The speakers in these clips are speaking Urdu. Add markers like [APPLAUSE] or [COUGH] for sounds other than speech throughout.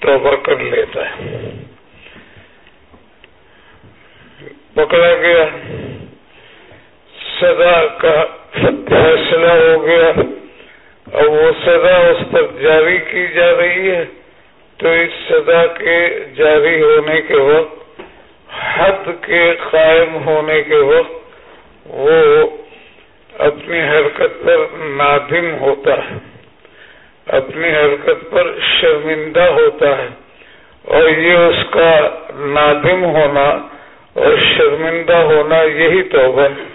توبہ کر لیتا ہے۔ پکڑا گیا۔ سزا کا فیصلہ ہو گیا۔ اور وہ سزا اس پر جاری کی جا رہی ہے۔ تو اس سزا کے جاری ہونے کے وقت، حد کے قائم ہونے کے وقت، وہ اپنی حرکت پر نادم ہوتا ہے۔ اپنی حرکت پر شرمندہ ہوتا ہے اور یہ اس کا نادم ہونا اور شرمندہ ہونا یہی توبہ ہے۔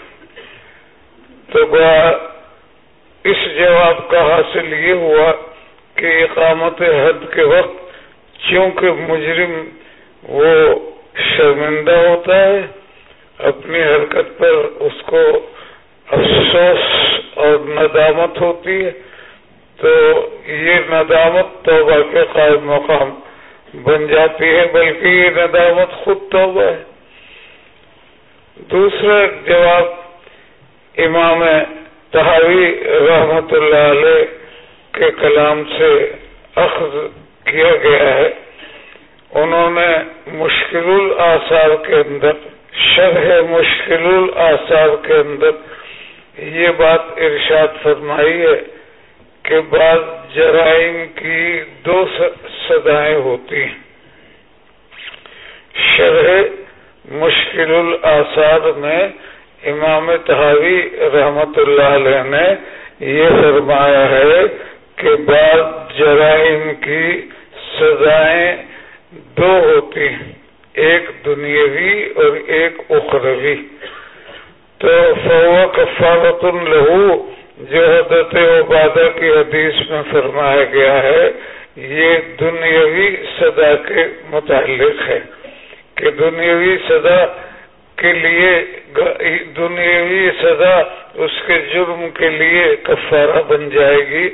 تو اس جواب کا حاصل یہ ہوا کہ اقامت حد کے وقت چونکہ مجرم وہ شرمندہ ہوتا ہے، اپنی حرکت پر اس کو افسوس اور ندامت ہوتی ہے۔ تو یہ ندامت توبہ کے قائم مقام بن جاتی ہے، بلکہ یہ ندامت خود توبہ ہے۔ دوسرا جواب امام تحاوی رحمت اللہ علیہ کے کلام سے اخذ کیا گیا ہے۔ انہوں نے مشکل الاثار کے اندر، شرح مشکل الاثار کے اندر یہ بات ارشاد فرمائی ہے۔ کہ بعض جرائم کی دو سزائیں ہوتی ہیں۔ شرح مشکل الاثار میں امام تحاوی رحمت اللہ علیہ نے یہ فرمایا ہے کہ بعض جرائم کی سزائیں دو ہوتی ہیں، ایک دنیاوی اور ایک اخروی۔ تو فو کفارت الہو جو حضرت عبادہ کی حدیث میں فرمایا گیا ہے، یہ دنیاوی سزا کے متعلق ہے کہ دنیاوی سزا کے لیے دنیاوی سزا اس کے جرم کے لیے کفارہ بن جائے گی،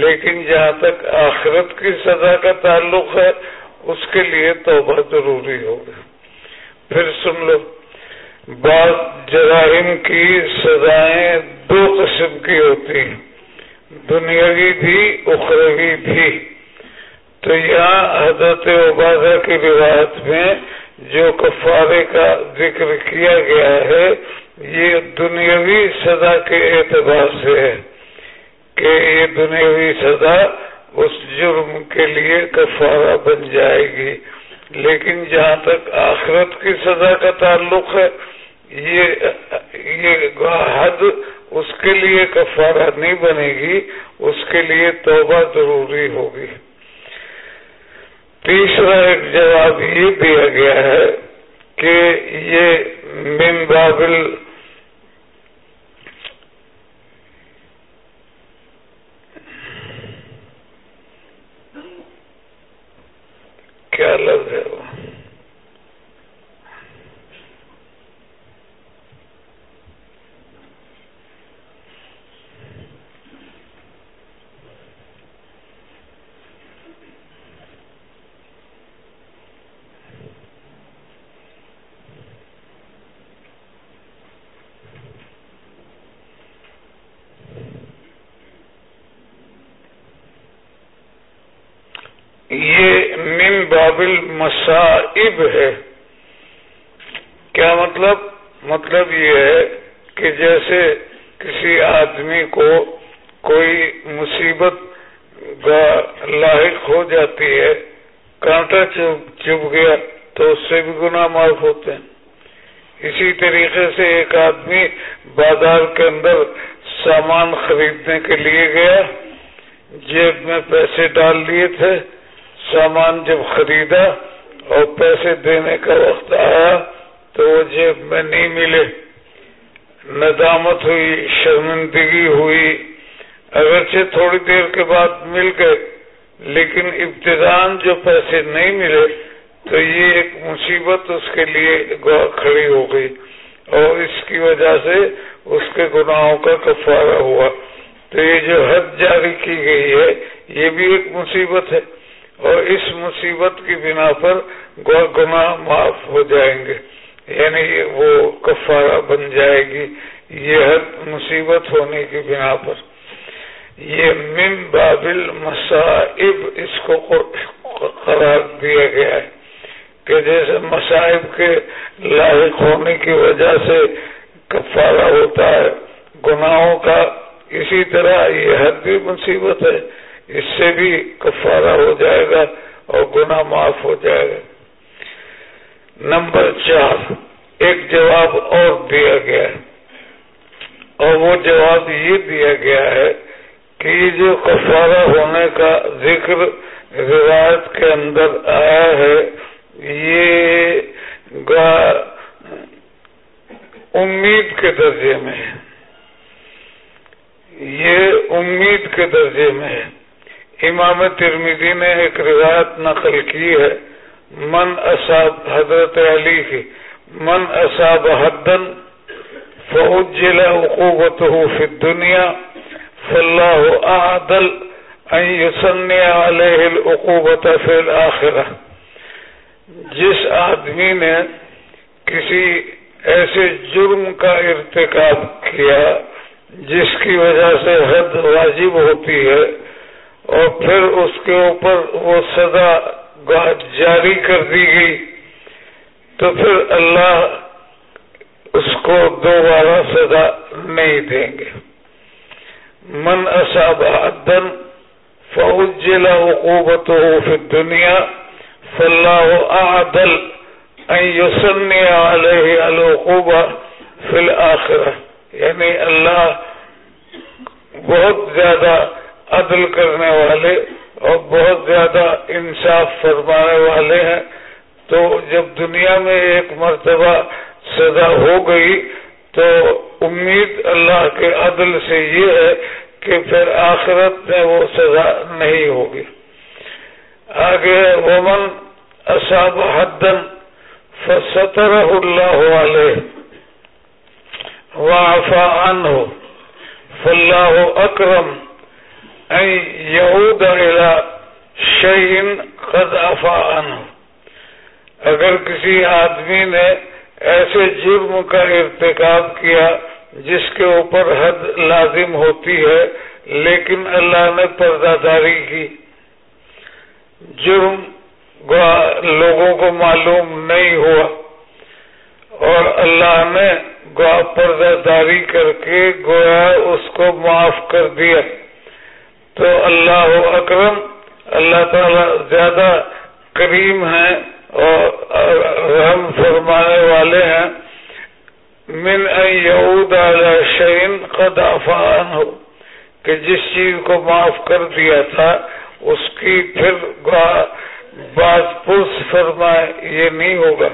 لیکن جہاں تک آخرت کی سزا کا تعلق ہے، اس کے لیے توبہ ضروری ہوگی پھر سن لو بعض جرائم کی سزائیں دو قسم کی ہوتی ہیں۔ دنیاوی بھی، اخروی بھی۔ تو یہاں حضرت عبادہ کی روایت میں جو کفارے کا ذکر کیا گیا ہے، یہ دنیاوی سزا کے اعتبار سے ہے کہ یہ دنیاوی سزا اس جرم کے لیے کفارہ بن جائے گی۔ لیکن جہاں تک آخرت کی سزا کا تعلق ہے یہ حد اس کے لیے کفارہ نہیں بنے گی، اس کے لیے توبہ ضروری ہوگی۔ تیسرا ایک جواب یہ دیا گیا ہے کہ یہ من بابل کیا لفظ ہے وہ؟ یہ من بابل مصائب ہے۔ کیا مطلب؟ مطلب یہ ہے کہ جیسے کسی آدمی کو کوئی مصیبت لاحق ہو جاتی ہے، کانٹا چپ گیا تو اس سے بھی گناہ معاف ہوتے ہیں۔ اسی طریقے سے ایک آدمی بازار کے اندر سامان خریدنے کے لیے گیا، جیب میں پیسے ڈال دیے تھے۔ سامان جب خریدا اور پیسے دینے کا وقت آیا تو وہ جیب میں نہیں ملے۔ ندامت ہوئی، شرمندگی ہوئی۔ اگرچہ تھوڑی دیر کے بعد مل گئے، لیکن ابتدان جو پیسے نہیں ملے تو یہ ایک مصیبت اس کے لیے کھڑی ہو گئی۔ اور اس کی وجہ سے اس کے گناہوں کا کفارہ ہوا۔ تو یہ جو حد جاری کی گئی ہے، یہ بھی ایک مصیبت ہے۔ اور اس مصیبت کی بنا پر گناہ معاف ہو جائیں گے۔ یعنی وہ کفارہ بن جائے گی۔ یہ ہر مصیبت ہونے کی بنا پر۔ یہ من بابل مصائب اس کو قرار دیا گیا ہے کہ جیسے مصائب کے لاحق ہونے کی وجہ سے کفارہ ہوتا ہے، گناہوں کا، اسی طرح یہ حد بھی مصیبت ہے۔ اس سے بھی کفارہ ہو جائے گا اور گناہ معاف ہو جائے گا۔ نمبر چار، ایک جواب اور دیا گیا۔ ہے اور وہ جواب یہ دیا گیا ہے کہ یہ جو کفارہ ہونے کا ذکر روایت کے اندر آیا ہے، یہ امید کے درجے میں ہے۔ یہ امید کے درجے میں ہے۔ امام ترمیدی نے ایک روایت نقل کی ہے، من اصاب حضرت علی کی من اصاب حدن فوجل عقوبته في الدنيا فالله أعدل أن يسني عليه العقوبة في الآخرة جس آدمی نے کسی ایسے جرم کا ارتکاب کیا، جس کی وجہ سے حد واجب ہوتی ہے اور پھر اس کے اوپر وہ سزا جاری کر دی گئی۔ تو پھر اللہ اس کو دوبارہ سزا نہیں دیں گے۔ من اصاب عدن فوجل عقوبته في الدنيا فالله اعدل ان يسني عليه العقوبة في الاخرة یعنی اللہ بہت زیادہ عدل کرنے والے اور بہت زیادہ انصاف فرمانے والے ہیں۔ تو جب دنیا میں ایک مرتبہ سزا ہو گئی تو امید اللہ کے عدل سے یہ ہے کہ پھر آخرت میں وہ سزا نہیں ہوگی۔ آگے ومن اصاب حدن فستر اللہ والے وافا ان ہو فلاح اکرم یہود شعین قد افا ان اگر کسی آدمی نے ایسے جرم کا ارتکاب کیا جس کے اوپر حد لازم ہوتی ہے، لیکن اللہ نے پردہ داری کی۔ جرم لوگوں کو معلوم نہیں ہوا۔ اور اللہ نے گوا پردہ داری کر کے گویا اس کو معاف کر دیا۔ تو اللہ اکرم، اللہ تعالی زیادہ کریم ہے اور رحم فرمانے والے ہیں۔ من یعود شعین قد افان ہو کہ جس چیز کو معاف کر دیا تھا، اس کی پھر بات پوس فرمائے، یہ نہیں ہوگا۔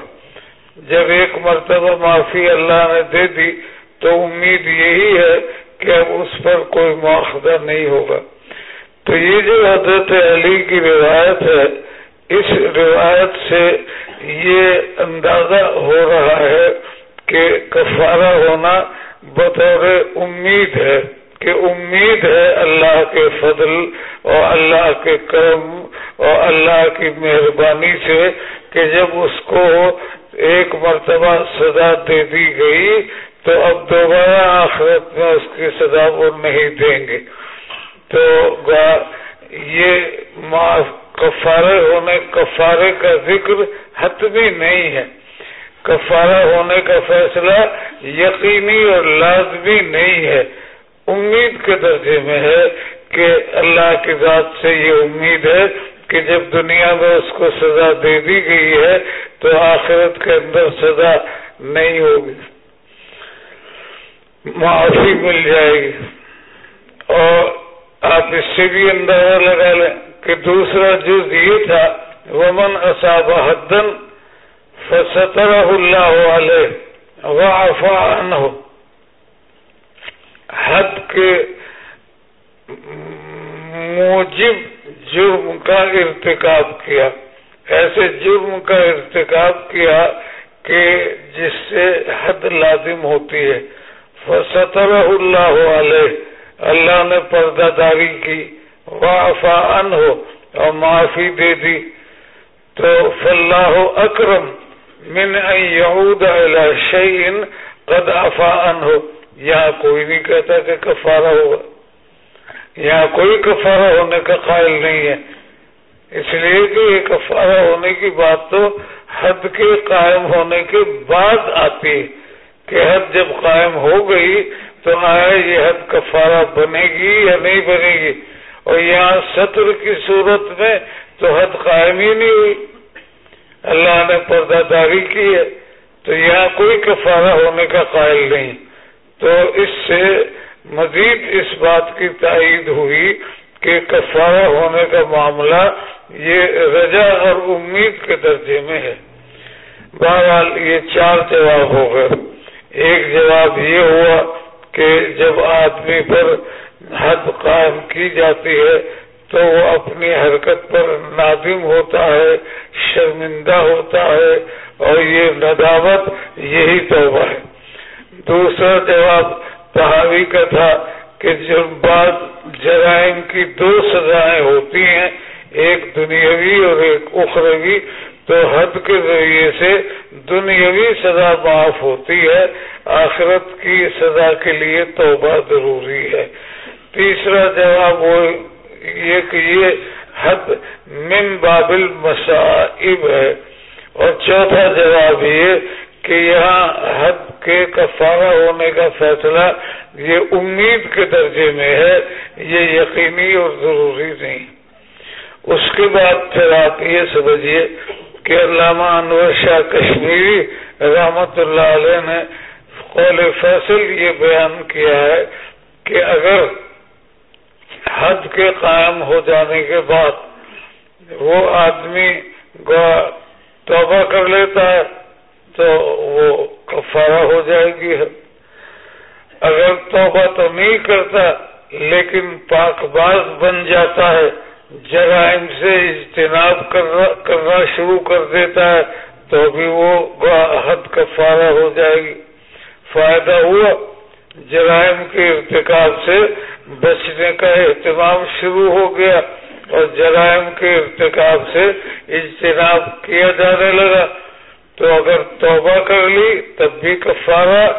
جب ایک مرتبہ معافی اللہ نے دے دی، تو امید یہی ہے کہ اب اس پر کوئی مواخذہ نہیں ہوگا۔ تو یہ جو حضرت علی کی روایت ہے، اس روایت سے یہ اندازہ ہو رہا ہے کہ کفارہ ہونا بطور امید ہے کہ امید ہے اللہ کے فضل اور اللہ کے کرم اور اللہ کی مہربانی سے کہ جب اس کو ایک مرتبہ سزا دے دی گئی تو اب دوبارہ آخرت میں اس کی سزا وہ نہیں دیں گے۔ تو یہ معاف کفارے ہونے، کفارے کا ذکر حتمی نہیں ہے۔ کفارہ ہونے کا فیصلہ یقینی اور لازمی نہیں ہے۔ امید کے درجے میں ہے کہ اللہ کی ذات سے یہ امید ہے کہ جب دنیا میں اس کو سزا دے دی گئی ہے، تو آخرت کے اندر سزا نہیں ہوگی۔ معافی مل جائے گی۔ اور آپ اس سے بھی اندازہ لگا لیں کہ دوسرا جز یہ تھا، ومن اصاب حدن فستر اللہ علیہ وعفا عنہ حد کے موجب جرم کا ارتکاب کیا۔ ایسے جرم کا ارتکاب کیا کہ جس سے حد لازم ہوتی ہے۔ فستر اللہ علیہ اللہ نے پردہ داری کی وافا ان ہو اور معافی دے دی۔ تو فلاح اکرم من یہود شعین قد افا ان ہو یہاں کوئی نہیں کہتا کہ کفارہ ہوگا۔ یہاں کوئی کفارہ ہونے کا قائل نہیں ہے۔ اس لیے کہ یہ کفارہ ہونے کی بات تو حد کے قائم ہونے کے بعد آتی کہ حد جب قائم ہو گئی تو آیا یہ حد کفارہ بنے گی یا نہیں بنے گی؟ اور یہاں سطر کی صورت میں تو حد قائم ہی نہیں ہوئی۔ اللہ نے پردہ داری کی ہے، تو یہاں کوئی کفارہ ہونے کا قائل نہیں۔ تو اس سے مزید اس بات کی تائید ہوئی کہ کفارہ ہونے کا معاملہ یہ رجا اور امید کے درجے میں ہے۔ بہرحال یہ چار جواب ہو گئے۔ ایک جواب یہ ہوا کہ جب آدمی پر حد قائم کی جاتی ہے تو وہ اپنی حرکت پر نادم ہوتا ہے، شرمندہ ہوتا ہے اور یہ ندامت یہی توبہ ہے۔ دوسرا جواب تحاوی کا تھا کہ جب بعد جرائم کی دو سزائیں ہوتی ہیں، ایک دنیاوی اور ایک اخروی، تو حد کے ذریعے سے دنیاوی سزا معاف ہوتی ہے۔ آخرت کی سزا کے لیے توبہ ضروری ہے۔ تیسرا جواب وہ یہ کہ یہ حد من بابل مصائب ہے۔ اور چوتھا جواب یہ کہ یہاں حد کے کفارہ ہونے کا فیصلہ یہ امید کے درجے میں ہے، یہ یقینی اور ضروری نہیں۔ اس کے بعد پھر آپ یہ سمجھیے کہ علامہ انور شاہ کشمیری رحمت اللہ علیہ نے قول فیصل یہ بیان کیا ہے کہ اگر حد کے قائم ہو جانے کے بعد وہ آدمی توبہ کر لیتا ہے تو وہ کفارہ ہو جائے گی۔ اگر توبہ تو نہیں کرتا لیکن پاک باز بن جاتا ہے، جرائم سے اجتناب کرنا شروع کر دیتا ہے، تو بھی وہ حد کفارہ ہو جائے گی۔ فائدہ ہوا۔ جرائم کے ارتکاب سے بچنے کا اہتمام شروع ہو گیا اور جرائم کے ارتکاب سے اجتناب کیا جانے لگا۔ تو اگر توبہ کر لی، تب بھی کفارہ۔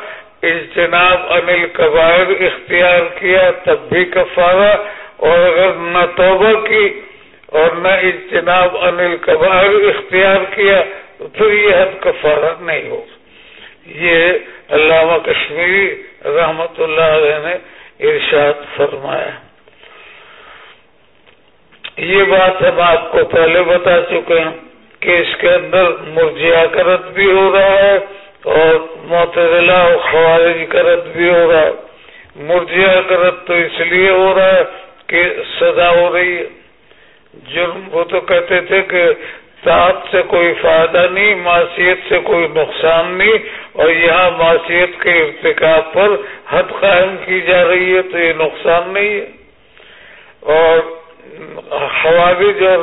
اجتناب انل قبائر اختیار کیا، تب بھی کفارہ۔ اور اگر نہ توبہ کی اور نہ اجتناب انل قبائر اختیار کیا، تو پھر یہ حد کفارہ نہیں ہو یہ علامہ کشمیری رحمت اللہ علیہ نے ارشاد فرمایا۔ یہ بات ہم آپ کو پہلے بتا چکے ہیں کہ اس کے اندر مرجیا کا رد بھی ہو رہا ہے اور معتدلا اور خوارج کا رد بھی ہو رہا ہے۔ مرجیا کا رد تو اس لیے ہو رہا ہے کہ سزا ہو رہی ہے۔ جرم وہ تو کہتے تھے کہ ساتھ سے کوئی فائدہ نہیں معاشیت سے کوئی نقصان نہیں، اور یہاں معاشیت کے ارتکاب پر حد قائم کی جا رہی ہے تو یہ نقصان نہیں ہے۔ اور خوارج اور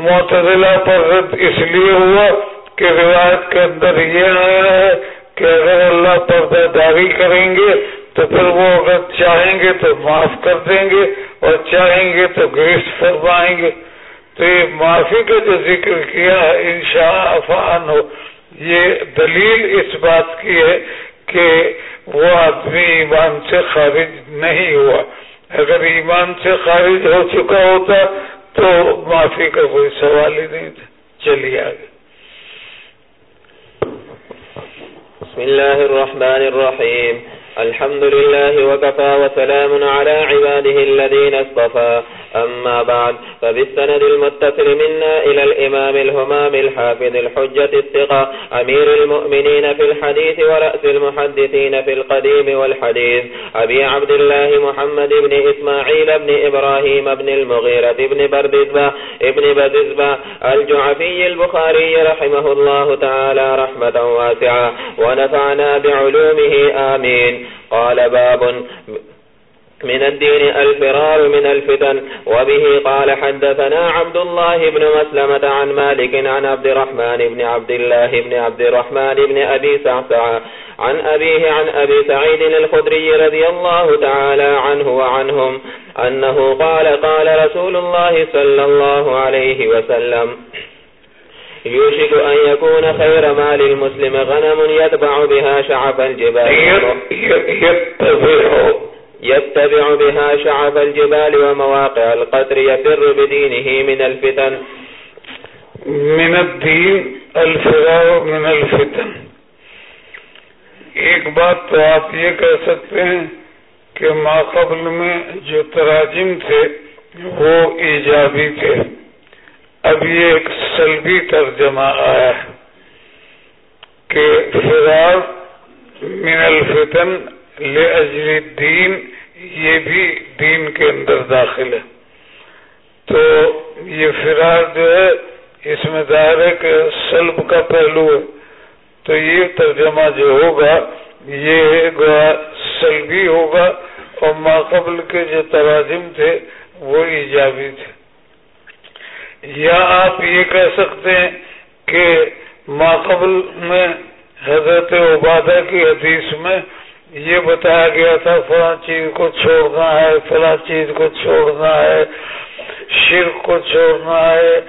معتدلہ پر رد اس لیے ہوا کہ روایت کے اندر یہ آیا ہے کہ اگر اللہ پردہ داری کریں گے تو پھر وہ اگر چاہیں گے تو معاف کر دیں گے، اور چاہیں گے تو گریس فرمائیں گے۔ تو یہ معافی کا جو ذکر کیا ان شاء افان ہو، یہ دلیل اس بات کی ہے کہ وہ آدمی ایمان سے خارج نہیں ہوا۔ اگر ایمان سے خارج ہو چکا ہوتا تو معافی کا کوئی سوال ہی نہیں تھا۔ چلیے آگے۔ بسم الله الرحمن الرحيم الحمد لله وكفى وسلام على عباده الذين اصطفى أما بعد، فبالسند المتصل منا إلى الإمام الهمام الحافظ الحجة الثقة، أمير المؤمنين في الحديث ورأس المحدثين في القديم والحديث، أبي عبد الله محمد بن إسماعيل بن إبراهيم بن المغيرة بن بردزبة ابن بدزبة الجعفي البخاري رحمه الله تعالى رحمة واسعة، ونفعنا بعلومه، آمين. قال باب من الدين الفرار من الفتن، وبه قال حدثنا عبد الله بن مسلمة عن مالك عن عبد الرحمن بن عبد الله بن عبد الرحمن بن أبي سعسع عن أبيه عن أبي سعيد الخدري رضي الله تعالى عنه وعنهم أنه قال قال رسول الله صلى الله عليه وسلم يوشك أن يكون خير مال المسلم غنم يتبع بها شعب الجبال. يتبع يتبع بها شعب الجبال ومواقع القدر يفر بدينه من الفتن. من الدين الفرار من الفتن. ایک بات تو آپ یہ کہہ سکتے ہیں کہ ماقبل میں جو تراجم تھے، وہ ایجابی تھے۔ اب یہ ایک سلبی ترجمہ آیا ہے کہ فرار من الفتن لے دین یہ بھی دین کے اندر داخل ہے۔ تو یہ فرار جو ہے، اس میں ظاہر ہے کہ سلب کا پہلو ہے۔ تو یہ ترجمہ جو ہوگا، یہ سلبی ہوگا اور ماقبل کے جو تراجم تھے، وہ ایجابی تھے۔ یا آپ یہ کہہ سکتے ہیں کہ ماقبل میں حضرت عبادہ کی حدیث میں یہ بتایا گیا تھا فلاں چیز کو چھوڑنا ہے، فلاں چیز کو چھوڑنا ہے، شرک کو چھوڑنا ہے،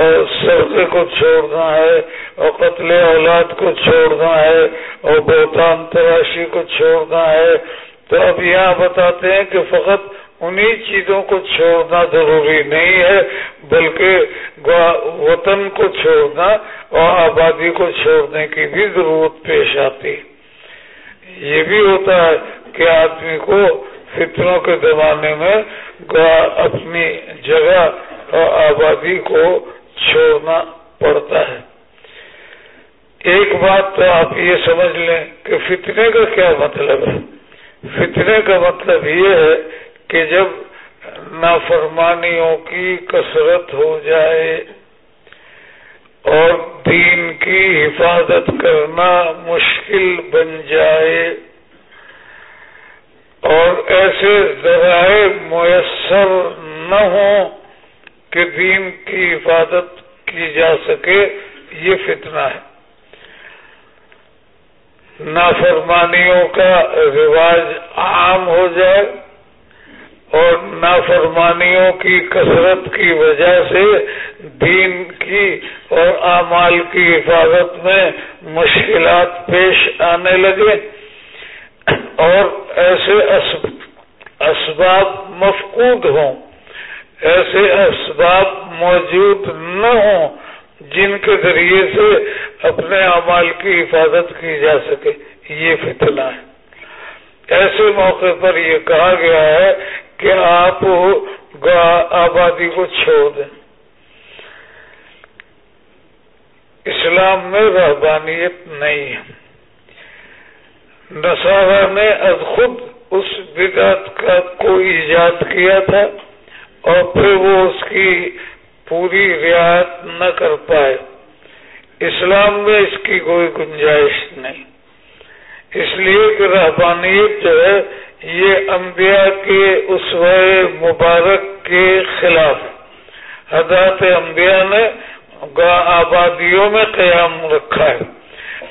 اور سرقے کو چھوڑنا ہے، اور قتل اولاد کو چھوڑنا ہے، اور بہتان تراشی کو چھوڑنا ہے۔ تو اب یہاں بتاتے ہیں کہ فقط انہی چیزوں کو چھوڑنا ضروری نہیں ہے، بلکہ وطن کو چھوڑنا اور آبادی کو چھوڑنے کی بھی ضرورت پیش آتی۔ یہ بھی ہوتا ہے کہ آدمی کو فطروں کے زمانے میں اپنی جگہ اور آبادی کو چھوڑنا پڑتا ہے۔ ایک بات تو آپ یہ سمجھ لیں کہ فتنے کا کیا مطلب ہے؟ فتنے کا مطلب یہ ہے کہ جب نافرمانیوں کی کثرت ہو جائے اور دین کی حفاظت کرنا مشکل بن جائے۔ اور ایسے ذرائع میسر نہ ہوں کہ دین کی حفاظت کی جا سکے، یہ فتنہ ہے۔ نافرمانیوں کا رواج عام ہو جائے اور نافرمانیوں کی کثرت کی وجہ سے دین کی اور اعمال کی حفاظت میں مشکلات پیش آنے لگے۔ اور ایسے اسباب مفقود ہوں۔ ایسے اسباب موجود نہ ہوں جن کے ذریعے سے اپنے اعمال کی حفاظت کی جا سکے۔ یہ فتنہ ہے۔ ایسے موقع پر یہ کہا گیا ہے کہ آپ آبادی کو چھوڑ دیں۔ اسلام میں رحبانیت نہیں ہے۔ نصارہ نے از خود اس بدعت کا کو ایجاد کیا تھا اور پھر وہ اس کی پوری رعایت نہ کر پائے۔ اسلام میں اس کی کوئی گنجائش نہیں۔ اس لیے کہ رحبانیت جو ہے، یہ انبیاء کے اسوہ مبارک کے خلاف حضرت انبیاء نے آبادیوں میں قیام رکھا ہے۔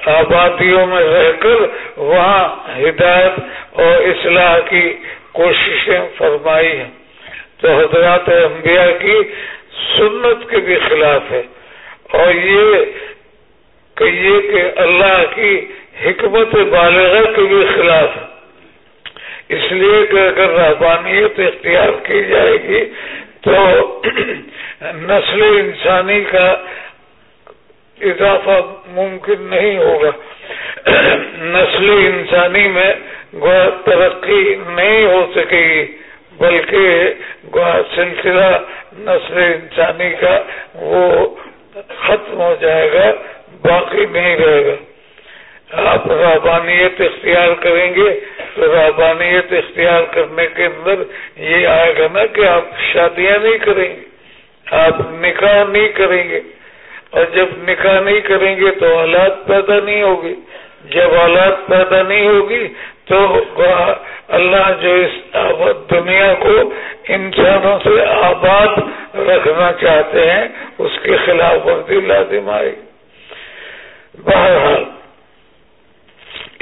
آبادیوں میں رہ کر وہاں ہدایت اور اصلاح کی کوششیں فرمائی ہیں۔ تو حضرات انبیاء کی سنت کے بھی خلاف ہے۔ اور یہ کہیے کہ اللہ کی حکمت بالغ کے بھی خلاف ہے۔ اس لیے کہ اگر رحبانیت اختیار کی جائے گی تو [CLEARS THROAT] نسل انسانی کا اضافہ ممکن نہیں ہوگا۔ [CLEARS THROAT] نسل انسانی میں ترقی نہیں ہو سکے گی، بلکہ سلسلہ نسل انسانی کا وہ ختم ہو جائے گا، باقی نہیں رہے گا۔ آپ رابانیت اختیار کریں گے، تو رابانیت اختیار کرنے کے اندر یہ آئے گا نا کہ آپ شادیاں نہیں کریں گے، آپ نکاح نہیں کریں گے۔ اور جب نکاح نہیں کریں گے تو اولاد پیدا نہیں ہوگی۔ جب اولاد پیدا نہیں ہوگی تو اللہ جو اس دنیا کو انسانوں سے آباد رکھنا چاہتے ہیں، اس کے خلاف ورزی لازم آئے بہرحال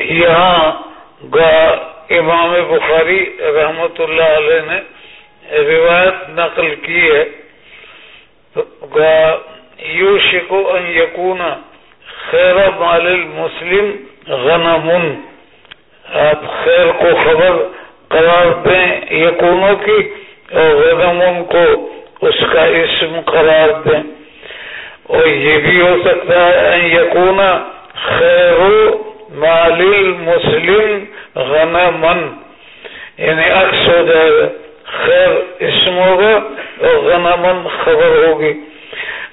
یہاں امام بخاری رحمت اللہ علیہ نے روایت نقل کی ہے۔ یوشکو ان یکون خیر مال المسلم غنم آپ خیر کو خبر قرار دیں یقونوں کی اور غنم کو اس کا اسم قرار دیں۔ اور یہ بھی ہو سکتا ہے یقون خیر مال مسلم غنمن. یعنی عکس ہو جائے گا خیر اسم ہوگا اور غنمن خبر ہوگی.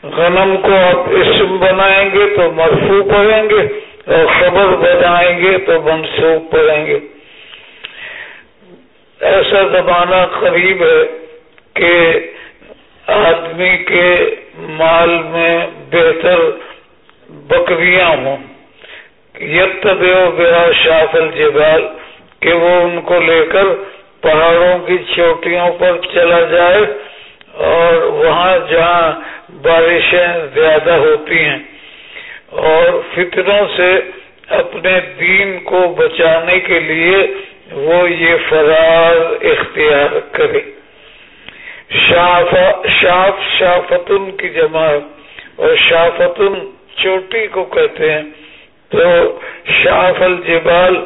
غنم کو آپ اسم بنائیں گے تو مرفو پڑھیں گے اور خبر بنائیں گے تو منسوخ پڑھیں گے. ایسا زمانہ قریب ہے کہ آدمی کے مال میں بہتر بکریاں ہوں. یت جبال کہ وہ ان کو لے کر پہاڑوں کی چوٹیوں پر چلا جائے اور وہاں جہاں بارشیں زیادہ ہوتی ہیں اور فطروں سے اپنے دین کو بچانے کے لیے وہ یہ فراز اختیار کرے۔ شاف شاف، شافتن کی جمع اور شافتن چوٹی کو کہتے ہیں۔ تو شاف الجبال،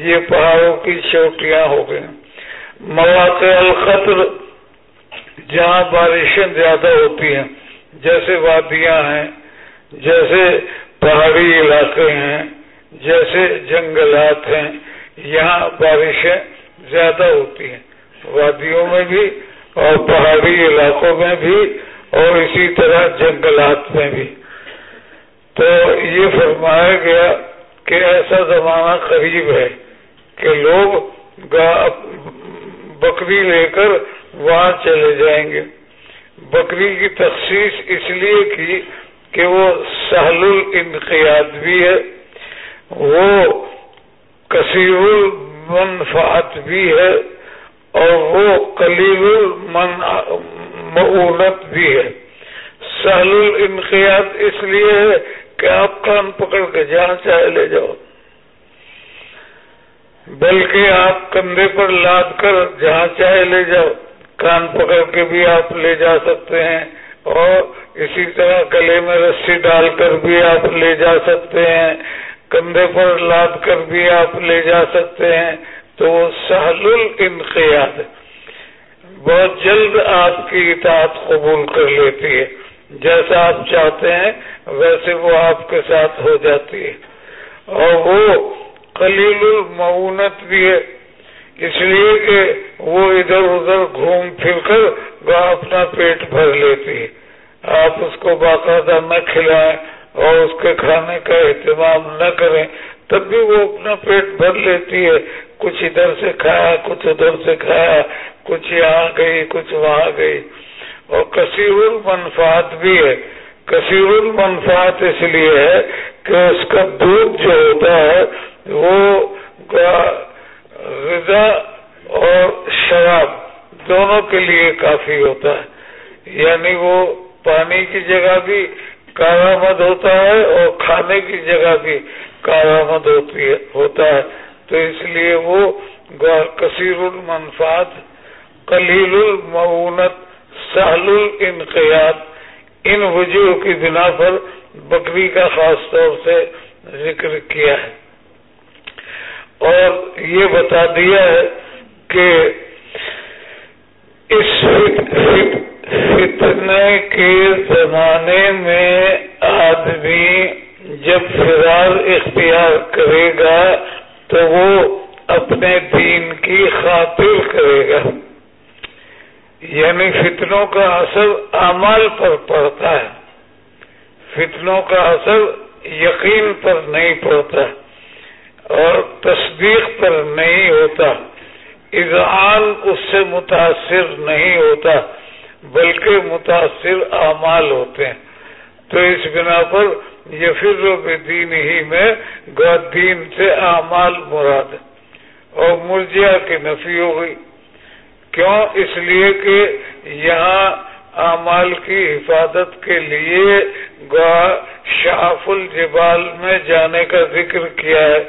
یہ پہاڑوں کی چوٹیاں ہو گئے مواقع الخطر جہاں بارشیں زیادہ ہوتی ہیں، جیسے وادیاں ہیں، جیسے پہاڑی علاقے ہیں، جیسے جنگلات ہیں، یہاں بارشیں زیادہ ہوتی ہیں۔ وادیوں میں بھی اور پہاڑی علاقوں میں بھی اور اسی طرح جنگلات میں بھی۔ تو یہ فرمایا گیا کہ ایسا زمانہ قریب ہے کہ لوگ بکری لے کر وہاں چلے جائیں گے۔ بکری کی تخصیص اس لیے کی کہ وہ سہل الانقیاد بھی ہے، وہ کثیر المنفعت بھی ہے اور وہ کلیل المعونت بھی ہے۔ سہل الانقیاد اس لیے ہے کہ آپ کان پکڑ کے جہاں چاہے لے جاؤ۔ بلکہ آپ کندھے پر لاد کر جہاں چاہے لے جاؤ، کان پکڑ کے بھی آپ لے جا سکتے ہیں اور اسی طرح گلے میں رسی ڈال کر بھی آپ لے جا سکتے ہیں، کندھے پر لاد کر بھی آپ لے جا سکتے ہیں۔ تو وہ سہل الانقیاد، بہت جلد آپ کی اطاعت قبول کر لیتی ہے۔ جیسا آپ چاہتے ہیں، ویسے وہ آپ کے ساتھ ہو جاتی ہے۔ اور وہ قلیل المعونت بھی ہے۔ اس لیے کہ وہ ادھر ادھر گھوم پھر کر اپنا پیٹ بھر لیتی ہے۔ آپ اس کو باقاعدہ نہ کھلائیں اور اس کے کھانے کا اہتمام نہ کریں، تب بھی وہ اپنا پیٹ بھر لیتی ہے۔ کچھ ادھر سے کھایا، کچھ ادھر سے کھایا، کچھ یہاں گئی، کچھ وہاں گئی۔ اور کثیر المنفات بھی ہے۔ کثیر المنفات اس لیے ہے کہ اس کا دودھ جو ہوتا ہے، وہ غذا اور شراب دونوں کے لیے کافی ہوتا ہے۔ یعنی وہ پانی کی جگہ بھی کارآمد ہوتا ہے اور کھانے کی جگہ بھی کارآمد ہوتی ہے، ہوتا ہے۔ تو اس لیے وہ کثیر المنفات کلیل المعونت سہل الانقیاد ان وجوہ کی بنا پر بکری کا خاص طور سے ذکر کیا ہے۔ اور یہ بتا دیا ہے کہ اس فتنے کے زمانے میں آدمی جب فرار اختیار کرے گا تو وہ اپنے دین کی خاطر کرے گا۔ یعنی فتنوں کا اثر اعمال پر پڑتا ہے۔ فتنوں کا اثر یقین پر نہیں پڑتا اور تصدیق پر نہیں ہوتا۔ اذعان اس سے متاثر نہیں ہوتا، بلکہ متاثر اعمال ہوتے ہیں۔ تو اس بنا پر یہ فر دین ہی میں دین سے اعمال مراد اور مرجیا کی نفی ہو گئی۔ کیوں؟ اس لیے کہ یہاں اعمال کی حفاظت کے لیے شاف الجبال میں جانے کا ذکر کیا ہے۔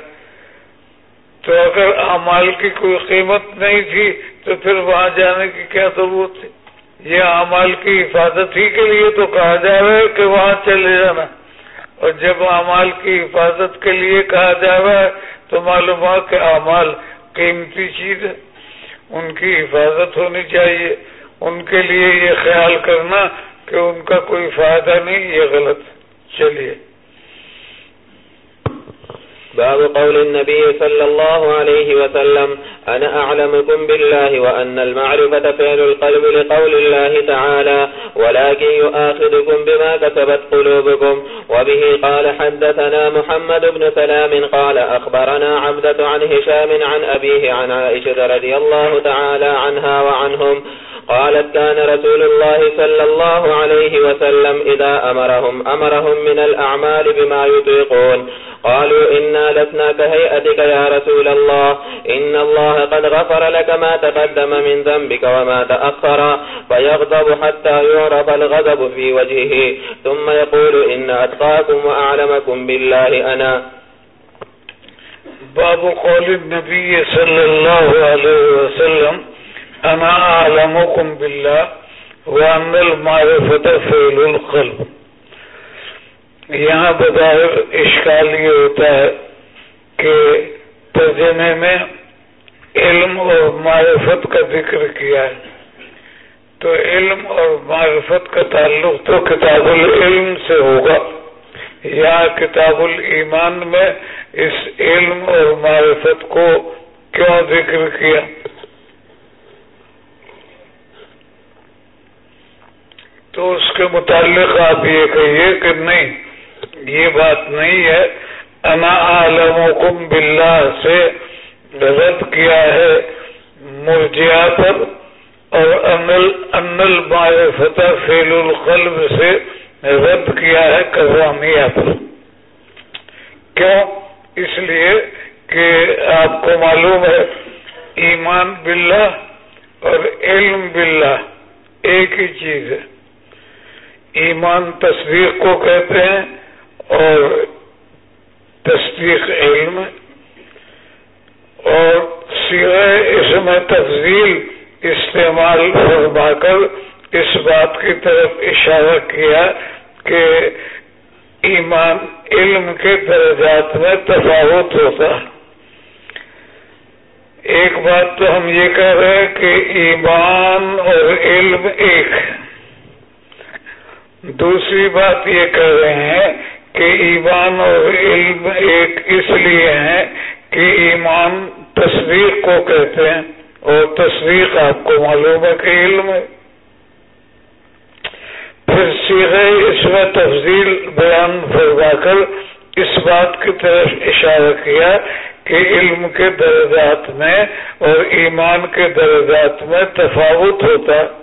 تو اگر اعمال کی کوئی قیمت نہیں تھی، تو پھر وہاں جانے کی کیا ضرورت تھی؟ یہ اعمال کی حفاظت ہی کے لیے تو کہا جا رہا ہے کہ وہاں چلے جانا۔ اور جب اعمال کی حفاظت کے لیے کہا جا رہا ہے، تو معلوم ہوا کہ اعمال قیمتی چیز ہے۔ ان کی حفاظت ہونی چاہیے۔ ان کے لیے یہ خیال کرنا کہ ان کا کوئی فائدہ نہیں، یہ غلط۔ چلیے۔ باب قول النبي صلى الله عليه وسلم، أنا أعلمكم بالله وأن المعرفة فعل القلب لقول الله تعالى، ولكن يؤاخذكم بما كتبت قلوبكم. وبه قال حدثنا محمد بن سلام قال أخبرنا عبدة عن هشام عن أبيه عن عائشة رضي الله تعالى عنها وعنهم قالت كان رسول الله صلى الله عليه وسلم إذا أمرهم أمرهم من الأعمال بما يطيقون. قالوا، إنا لسنا كهيئتك يا رسول الله. إن الله قد غفر لك ما تقدم من ذنبك وما تأخر. فيغضب حتى يعرف الغضب في وجهه. ثم يقول، إن أتقاكم وأعلمكم بالله أنا. باب قول النبي صلى الله عليه وسلم أنا أعلمكم بالله وأن المعرفة فعل القلب. یہاں بظاہر اشکال یہ ہوتا ہے کہ ترجمے میں علم اور معرفت کا ذکر کیا ہے۔ تو علم اور معرفت کا تعلق تو کتاب العلم سے ہوگا۔ یا کتاب الایمان میں اس علم اور معرفت کو کیوں ذکر کیا؟ تو اس کے متعلق آپ یہ کہیے کہ نہیں، یہ بات نہیں ہے۔ انا عالم باللہ سے رد کیا ہے مرجیا پر، اور انل انل معرفت فیل القلب سے رد کیا ہے کروامیہ پر۔ کیوں؟ اس لیے کہ آپ کو معلوم ہے، ایمان باللہ اور علم باللہ ایک ہی چیز ہے۔ ایمان تصدیق کو کہتے ہیں اور تصدیق علم اور سیرے اس میں تفضیل استعمال فرما کر اس بات کی طرف اشارہ کیا کہ ایمان علم کے درجات میں تفاوت ہوتا ایک بات تو ہم یہ کہہ رہے ہیں کہ ایمان اور علم ایک ہے۔ دوسری بات یہ کہہ رہے ہیں کہ ایمان اور علم ایک اس لیے ہیں کہ ایمان تصویر کو کہتے ہیں اور تصویر آپ کو معلوم ہے کہ علم ہے۔ پھر سیغے اس میں تفضیل بیان فرما کر اس بات کی طرف اشارہ کیا کہ علم کے درجات میں اور ایمان کے درجات میں تفاوت ہوتا۔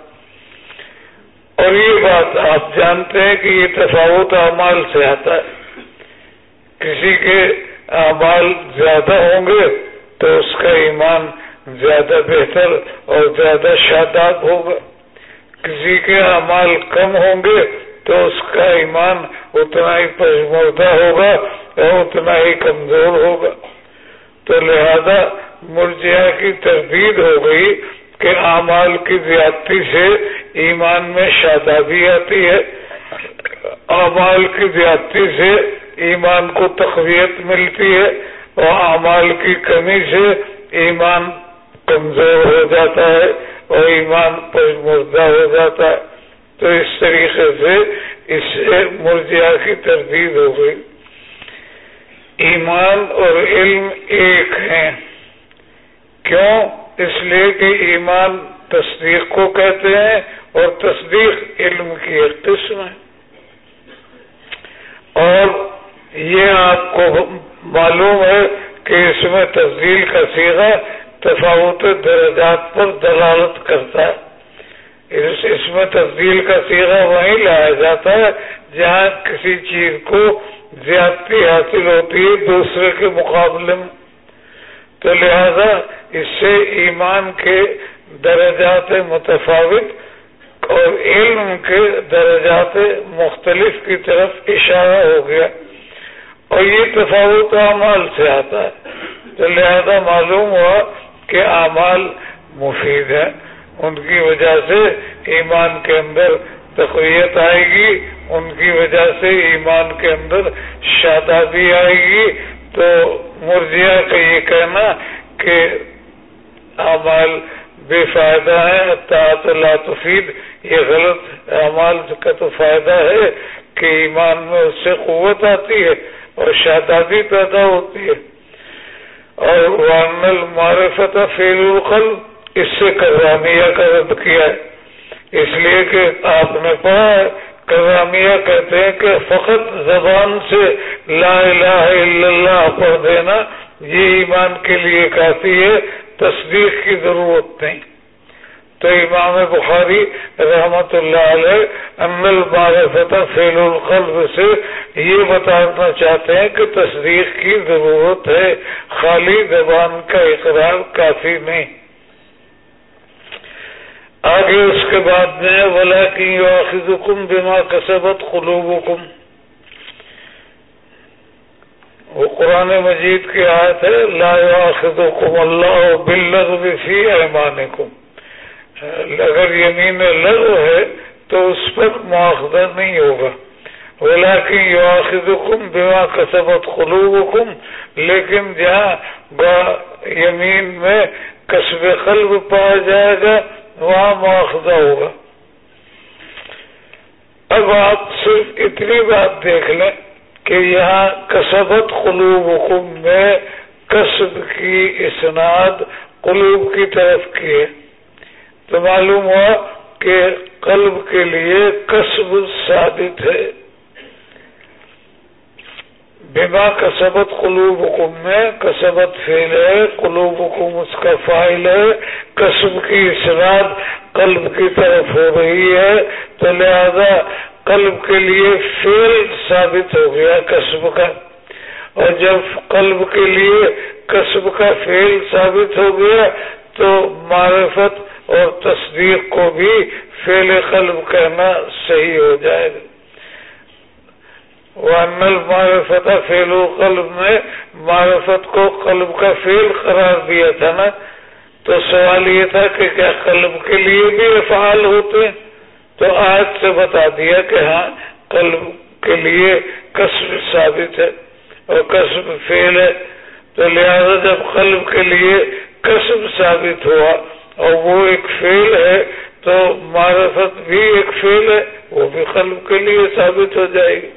اور یہ بات آپ جانتے ہیں کہ یہ تفاوت اعمال سے آتا ہے۔ کسی کے اعمال زیادہ ہوں گے تو اس کا ایمان زیادہ بہتر اور زیادہ شاداب ہوگا۔ کسی کے اعمال کم ہوں گے تو اس کا ایمان اتنا ہی پشمردہ ہوگا اور اتنا ہی کمزور ہوگا۔ تو لہذا مرجیا کی تردید ہو گئی کہ اعمال کی زیادتی سے ایمان میں شادابی آتی ہے۔ اعمال کی زیادتی سے ایمان کو تقویت ملتی ہے اور اعمال کی کمی سے ایمان کمزور ہو جاتا ہے اور ایمان مردہ ہو جاتا ہے۔ تو اس طریقے سے اس سے مرجیا کی تردید ہو گئی۔ ایمان اور علم ایک ہیں۔ کیوں؟ اس لیے کہ ایمان تصدیق کو کہتے ہیں اور تصدیق علم کی ایک قسم ہے۔ اور یہ آپ کو معلوم ہے کہ اس میں تفضیل کا سیگا تفاوت درجات پر دلالت کرتا ہے۔ اس میں تفضیل کا سیگا وہیں لایا جاتا ہے جہاں کسی چیز کو زیادتی حاصل ہوتی ہے دوسرے کے مقابلے میں۔ تو لہذا اس سے ایمان کے درجات متفاوت اور علم کے درجات مختلف کی طرف اشارہ ہو گیا اور یہ تفاوت اعمال سے آتا ہے۔ تو لہذا معلوم ہوا کہ اعمال مفید ہے ان کی وجہ سے ایمان کے اندر تقویت آئے گی، ان کی وجہ سے ایمان کے اندر شادابی آئے گی۔ تو مرجیا کا یہ کہنا کہ اعمال بے فائدہ ہے تعت لا تفید یہ غلط اعمال کا تو فائدہ ہے کہ ایمان میں اس سے قوت آتی ہے اور شہدادی پیدا ہوتی ہے۔ اور وان المعرفت فیل القل اس سے کرامیہ کا رد کیا ہے۔ اس لیے کہ آپ نے پڑھا ہے کرامیہ کہتے ہیں کہ فقط زبان سے لا الہ الا اللہ پڑھ دینا یہ ایمان کے لیے کافی ہے، تصدیق کی ضرورت نہیں۔ تو امام بخاری رحمت اللہ علیہ المعرفت فیل القلب سے یہ بتانا چاہتے ہیں کہ تصدیق کی ضرورت ہے، خالی زبان کا اقرار کافی نہیں۔ آگے اس کے بعد میں ولا کی واخذ حکم بیما کسبت قلوب حکم وہ قرآن مجید کی آیت ہے، لا واخذ حکم اللہ بلغ فی ایمانکم۔ اگر یمین لغو ہے تو اس پر مواخذہ نہیں ہوگا۔ بولا کہ یواخذکم بما کسبت قلوبکم، لیکن جہاں یمین میں کسب قلب پایا جائے گا وہاں مواخذہ ہوگا۔ اب آپ صرف اتنی بات دیکھ لیں کہ یہاں کسبت قلوب حکم میں کسب کی اسناد قلوب کی طرف کی ہے۔ تو معلوم ہوا کہ قلب کے لیے کسب ثابت ہے۔ بیما کسبت قلوب حکم میں، کسبت فیل ہے قلوب حکم اس کا فائل ہے کسب کی اسراد قلب کی طرف ہو رہی ہے، تو لہذا قلب کے لیے فیل ثابت ہو گیا کسب کا۔ اور جب قلب کے لیے کسب کا فیل ثابت ہو گیا، تو معرفت اور تصدیق کو بھی فیل قلب کہنا صحیح ہو جائے گا۔ معرفت فیل و قلب میں معرفت کو قلب کا فیل قرار دیا تھا نا۔ تو سوال یہ تھا کہ کیا قلب کے لیے بھی افعال ہوتے ہیں؟ تو آج سے بتا دیا کہ ہاں قلب کے لیے کسب ثابت ہے اور کسب فیل ہے۔ تو لہذا جب قلب کے لیے کسب ثابت ہوا اور وہ ایک فیل ہے، تو معرفت بھی ایک فیل ہے، وہ بھی قلب کے لیے ثابت ہو جائے گی۔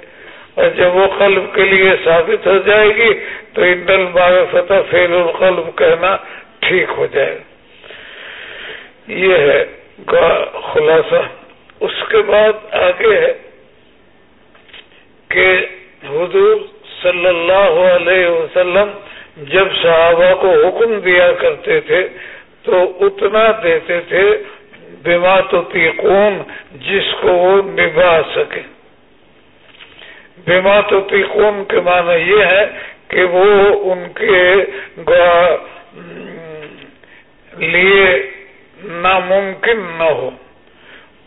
اور جب وہ قلب کے لیے ثابت ہو جائے گی تو ان معرفت فیل القلب کہنا ٹھیک ہو جائے گا۔ یہ ہے خلاصہ۔ اس کے بعد آگے ہے کہ حضور صلی اللہ علیہ وسلم جب صحابہ کو حکم دیا کرتے تھے تو اتنا دیتے تھے بیما تو تیقون جس کو وہ نبھا سکے۔ بیما تو تیقون کے معنی یہ ہے کہ وہ ان کے لیے ناممکن نہ ہو۔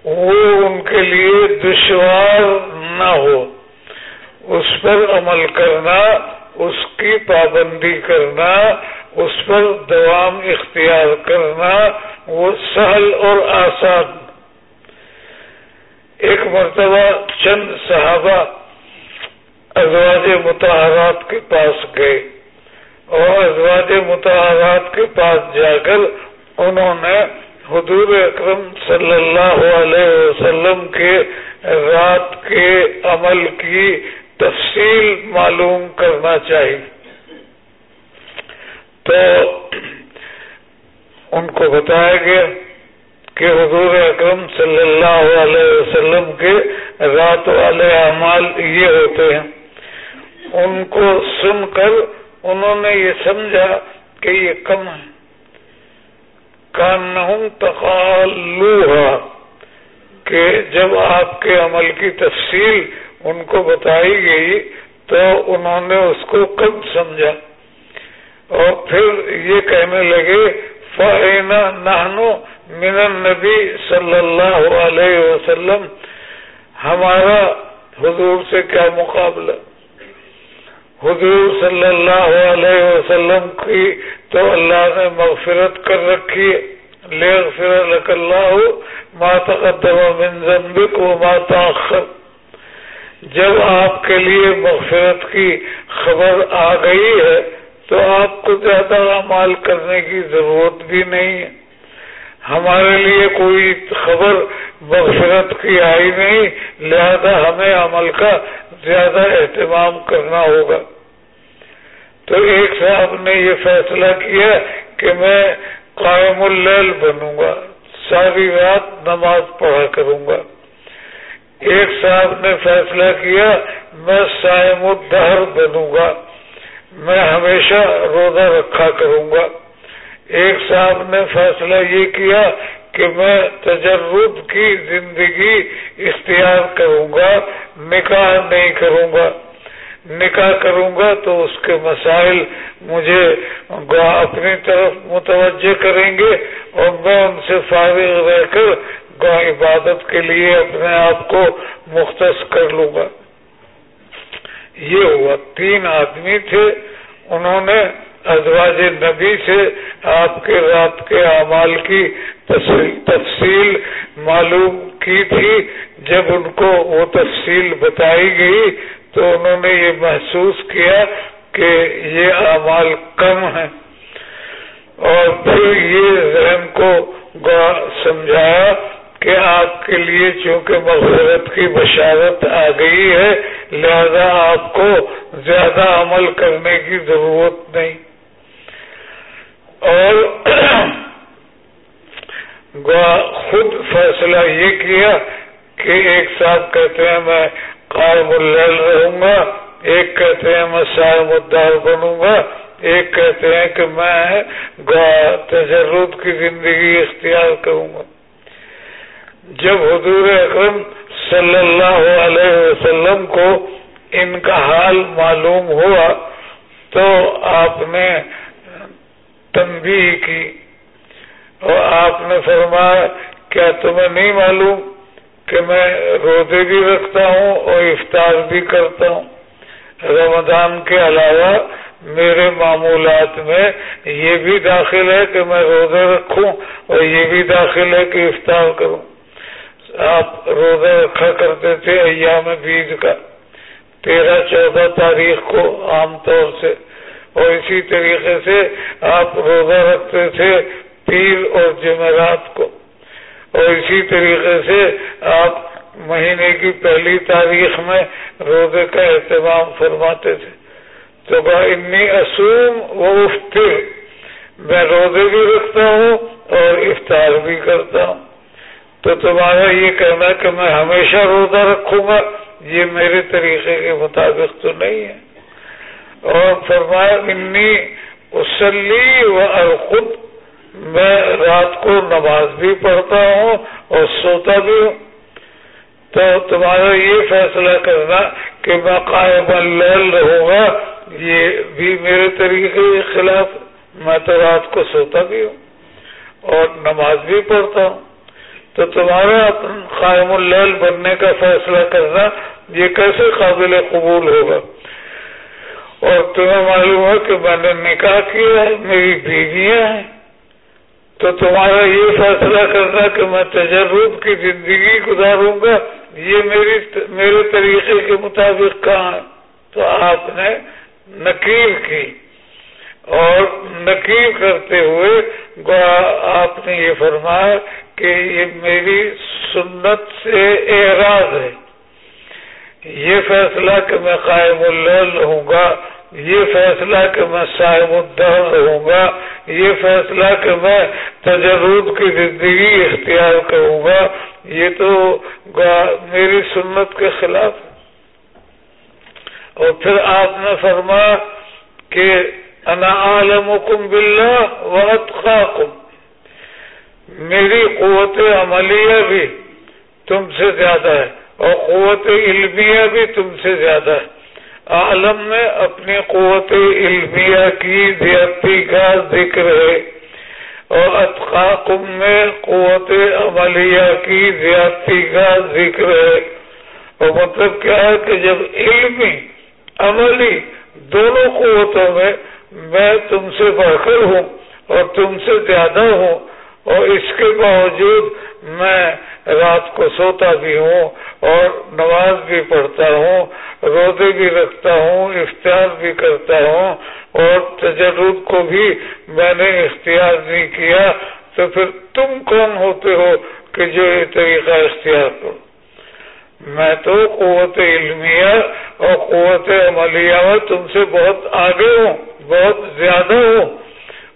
وہ ان کے لیے دشوار نہ ہو۔ اس پر عمل کرنا، اس کی پابندی کرنا، اس پر دوام اختیار کرنا، وہ سہل اور آسان۔ ایک مرتبہ چند صحابہ ازواج متحرات کے پاس گئے اور ازواج متحرات کے پاس جا کر انہوں نے حضور اکرم صلی اللہ علیہ وسلم کے رات کے عمل کی تفصیل معلوم کرنا چاہیے تو ان کو بتایا گیا کہ حضور اکرم صلی اللہ علیہ وسلم کے رات والے اعمال یہ ہوتے ہیں۔ ان کو سن کر انہوں نے یہ سمجھا کہ یہ کم ہے۔ کان تقالوہا کہ جب آپ کے عمل کی تفصیل ان کو بتائی گئی تو انہوں نے اس کو کم سمجھا۔ اور پھر یہ کہنے لگے فائنا نہنو من نبی صلی اللہ علیہ وسلم، ہمارا حضور سے کیا مقابلہ؟ حضور صلی اللہ علیہ وسلم کی تو اللہ نے مغفرت کر رکھی لے لک اللہ ما تقدم من ذنبک و ما تاخر جب آپ کے لیے مغفرت کی خبر آ گئی ہے تو آپ کو زیادہ امال کرنے کی ضرورت بھی نہیں ہے۔ ہمارے لیے کوئی خبر مغفرت کی آئی نہیں، لہذا ہمیں عمل کا زیادہ اہتمام کرنا ہوگا۔ تو ایک صاحب نے یہ فیصلہ کیا کہ میں قائم اللیل بنوں گا، ساری رات نماز پڑھا کروں گا۔ ایک صاحب نے فیصلہ کیا، میں سائم الدہر بنوں گا، میں ہمیشہ روزہ رکھا کروں گا۔ ایک صاحب نے فیصلہ یہ کیا کہ میں تجرب کی زندگی اختیار کروں گا، نکاح نہیں کروں گا۔ نکاح کروں گا تو اس کے مسائل مجھے اپنی طرف متوجہ کریں گے اور میں ان سے فارغ رہ کر عبادت کے لیے اپنے آپ کو مختص کر لوں گا۔ یہ ہوا۔ تین آدمی تھے۔ انہوں نے ازواج نبی سے آپ کے رات کے اعمال کی تفصیل معلوم کی تھی۔ جب ان کو وہ تفصیل بتائی گئی تو انہوں نے یہ محسوس کیا کہ یہ اعمال کم ہیں۔ اور پھر یہ ذہن کو سمجھایا کہ آپ کے لیے چونکہ مغفرت کی بشارت آ گئی ہے، لہذا آپ کو زیادہ عمل کرنے کی ضرورت نہیں۔ اور خود فیصلہ یہ کیا کہ ایک صاحب کہتے ہیں میں قائم اللیل رہوں گا، ایک کہتے ہیں میں سائم الدار بنوں گا، ایک کہتے ہیں کہ میں تجرد کی زندگی اختیار کروں گا۔ جب حضور اکرم صلی اللہ علیہ وسلم کو ان کا حال معلوم ہوا تو آپ نے تنبیہ کی۔ اور آپ نے فرمایا، کیا تمہیں نہیں معلوم کہ میں روزے بھی رکھتا ہوں اور افطار بھی کرتا ہوں؟ رمضان کے علاوہ میرے معمولات میں یہ بھی داخل ہے کہ میں روزے رکھوں اور یہ بھی داخل ہے کہ افطار کروں۔ آپ روزہ رکھا کرتے تھے ایام بیج کا۔ تیرہ چودہ تاریخ کو عام طور سے اور اسی طریقے سے آپ روزہ رکھتے تھے پیر اور جمعرات کو۔ اور اسی طریقے سے آپ مہینے کی پہلی تاریخ میں روزے کا اہتمام فرماتے تھے۔ تو انی اصوم وہ افطر۔ میں روزے بھی رکھتا ہوں اور افطار بھی کرتا ہوں۔ تو تمہارا یہ کہنا کہ میں ہمیشہ روزہ رکھوں گا، یہ میرے طریقے کے مطابق تو نہیں ہے۔ اور فرمایا انی اسلی و الخود میں رات کو نماز بھی پڑھتا ہوں اور سوتا بھی ہوں۔ تو تمہارا یہ فیصلہ کرنا کہ میں قائم اللیل رہوں گا، یہ بھی میرے طریقے کے خلاف میں تو رات کو سوتا بھی ہوں اور نماز بھی پڑھتا ہوں۔ تو تمہارا قائم اللیل بننے کا فیصلہ کرنا یہ کیسے قابل قبول ہوگا؟ اور تمہیں معلوم ہے کہ میں نے نکاح کیا ہے، میری بیویاں ہیں۔ تو تمہارا یہ فیصلہ کرنا کہ میں تجرب کی زندگی گزاروں گا، یہ میری میرے طریقے کے مطابق کہاں تو آپ نے نکیل کی۔ اور نکیل کرتے ہوئے آپ نے یہ فرمایا کہ یہ میری سنت سے اعراض ہے۔ یہ فیصلہ کہ میں قائم اللیل رہوں گا یہ فیصلہ کہ میں صاحب الدہر رہوں گا، یہ فیصلہ کہ میں تجرد کی زندگی اختیار کروں گا، یہ تو میری سنت کے خلاف اور پھر آپ نے فرما کہ انا عالمکم باللہ واتقاکم۔ میری قوت عملیہ بھی تم سے زیادہ ہے اور قوت علمیہ بھی تم سے زیادہ ہے۔ عالم میں اپنی قوت علمیہ کی زیادتی کا ذکر ہے اور اتقاقم میں قوت عملیہ کی زیادتی کا ذکر ہے۔ اور مطلب کیا ہے کہ جب علمی عملی دونوں قوتوں میں میں تم سے بڑھ کر ہوں اور تم سے زیادہ ہوں اور اس کے باوجود میں رات کو سوتا بھی ہوں اور نماز بھی پڑھتا ہوں، روزے بھی رکھتا ہوں اختیار بھی کرتا ہوں اور تجرب کو بھی میں نے اختیار نہیں کیا تو پھر تم کون ہوتے ہو کہ جو یہ طریقہ اختیار کرو؟ میں تو قوت علمیہ اور قوت عملیہ میں تم سے بہت آگے ہوں، بہت زیادہ ہوں۔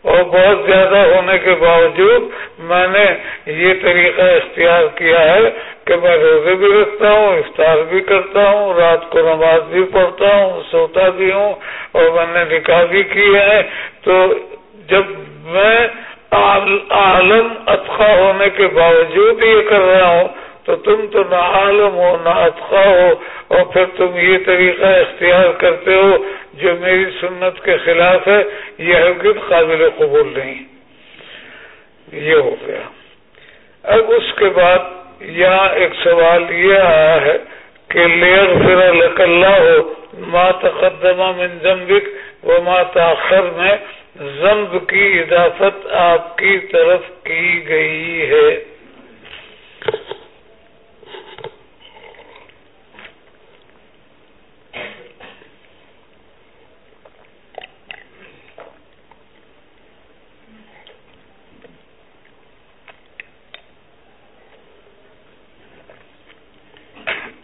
اور بہت زیادہ ہونے کے باوجود میں نے یہ طریقہ اختیار کیا ہے کہ میں روزے بھی رکھتا ہوں، افطار بھی کرتا ہوں، رات کو نماز بھی پڑھتا ہوں، سوتا بھی ہوں اور میں نے نکاح بھی کی ہے تو جب میں عالم اطخا ہونے کے باوجود یہ کر رہا ہوں تو تم تو نہ عالم ہو، نہ اطخا ہو، اور پھر تم یہ طریقہ اختیار کرتے ہو جو میری سنت کے خلاف ہے، یہ ہرگز قابل قبول نہیں۔ یہ ہو گیا۔ اب اس کے بعد یہاں ایک سوال یہ آیا ہے کہ لیر پھر اللہ ہو ما تقدمہ من ذنبک و تاخر میں ضمب کی اضافت آپ کی طرف کی گئی ہے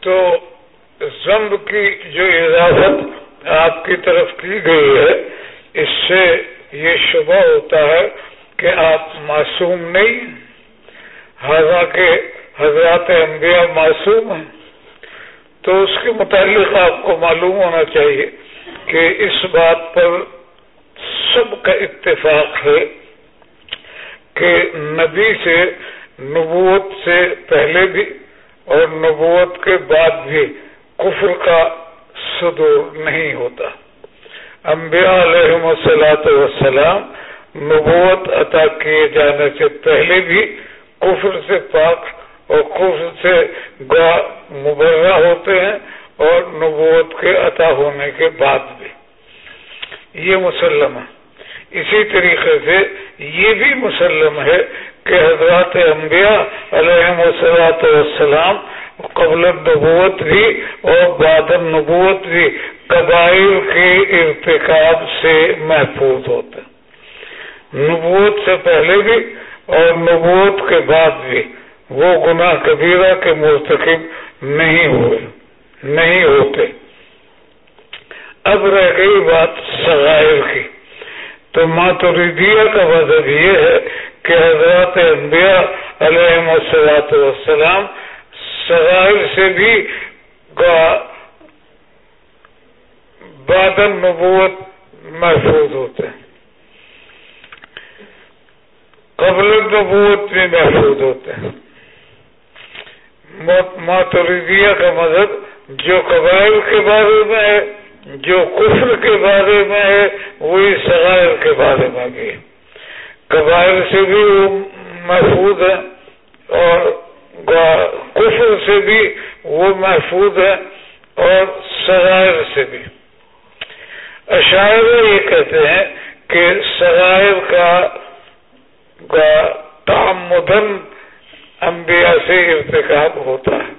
تو زمب کی جو اضافت آپ کی طرف کی گئی ہے، اس سے یہ شبہ ہوتا ہے کہ آپ معصوم نہیں، حالانکہ حضرات انبیاء معصوم ہیں۔ تو اس کے متعلق آپ کو معلوم ہونا چاہیے کہ اس بات پر سب کا اتفاق ہے کہ نبی سے، نبوت سے پہلے بھی اور نبوت کے بعد بھی کفر کا صدور نہیں ہوتا۔ انبیاء علیہ وسلام نبوت عطا کیے جانے سے پہلے بھی کفر سے پاک اور کفر سے گوا مبرہ ہوتے ہیں اور نبوت کے عطا ہونے کے بعد بھی۔ یہ مسلم ہے اسی طریقے سے یہ بھی مسلم ہے کہ حضرات انبیاء علیہ والسلام قبل نبوت بھی اور بعد نبوت بھی قبائل کے ارتکاب سے محفوظ ہوتے نبوت سے پہلے بھی اور نبوت کے بعد بھی وہ گناہ کبیرہ کے مرتکب نہیں ہوئے، نہیں ہوتے۔ اب رہ گئی بات سغائر کی۔ تو ماتریدیہ کا مذہب یہ ہے کہ حضرات انبیاء علیہ مسلاط والسلام سغائر سے بھی بادل نبوت محفوظ ہوتے ہیں قبل نبوت بھی محفوظ ہوتے ہیں ماتریدیہ کا مذہب جو قبائل کے بارے میں ہے، جو کفر کے بارے میں ہے، وہی سغائر کے بارے میں بھی قبائل سے بھی وہ محفوظ ہے اور کفر سے بھی وہ محفوظ ہے اور سغائر سے بھی۔ اشاعر یہ کہتے ہیں کہ سغائر کا تعمدن انبیاء سے ارتکاب ہوتا ہے۔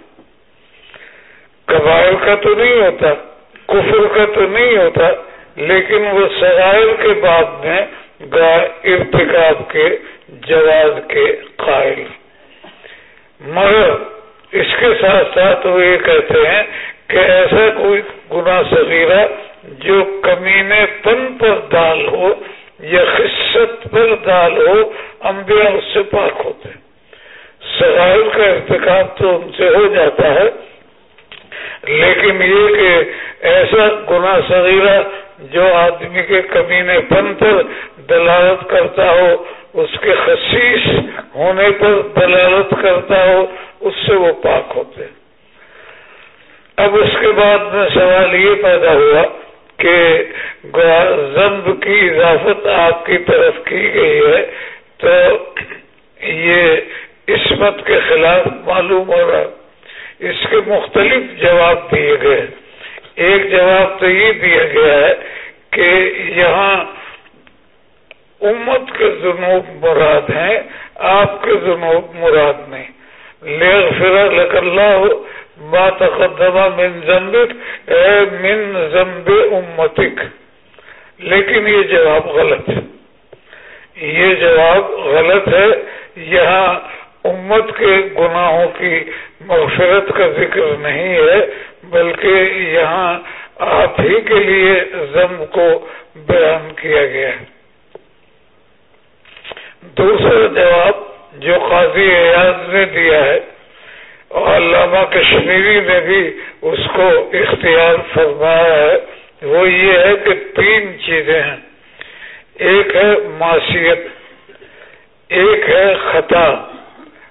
قبائل کا تو نہیں ہوتا، کفر کا تو نہیں ہوتا، لیکن وہ سغائر کے بعد میں ارتکاب کے جواز کے قائل۔ مگر اس کے ساتھ ساتھ وہ یہ کہتے ہیں کہ ایسا کوئی گناہ صغیرہ جو کمینے پن پر دال ہو یا خصت پر دال ہو، انبیاء اس سے پاک ہوتے سغائر کا ارتکاب تو ان سے ہو جاتا ہے، لیکن یہ کہ ایسا گناہ صغیرہ جو آدمی کے کمینے پن پر دلالت کرتا ہو اس کے خصیص ہونے پر دلالت کرتا ہو، اس سے وہ پاک ہوتے اب اس کے بعد میں سوال یہ پیدا ہوا کہ زمب کی اضافت آپ کی طرف کی گئی ہے، تو یہ عصمت کے خلاف معلوم ہو رہا اس کے مختلف جواب دیے گئے۔ ایک جواب تو یہ دیا گیا ہے کہ یہاں امت کے جنوب مراد ہیں، آپ کے جنوب مراد نہیں۔ لے اللہ ما تقدمہ من زمبک اے من زمب امتک۔ لیکن یہ جواب غلط ہے۔ یہ جواب غلط ہے۔ یہاں امت کے گناہوں کی مغفرت کا ذکر نہیں ہے، بلکہ یہاں آپ ہی کے لیے ضم کو بیان کیا گیا ہے۔ دوسرا جواب جو قاضی ایاز نے دیا ہے اور علامہ کشمیری نے بھی اس کو اختیار فرمایا ہے، وہ یہ ہے کہ تین چیزیں ہیں۔ ایک ہے معاشیت ایک ہے خطا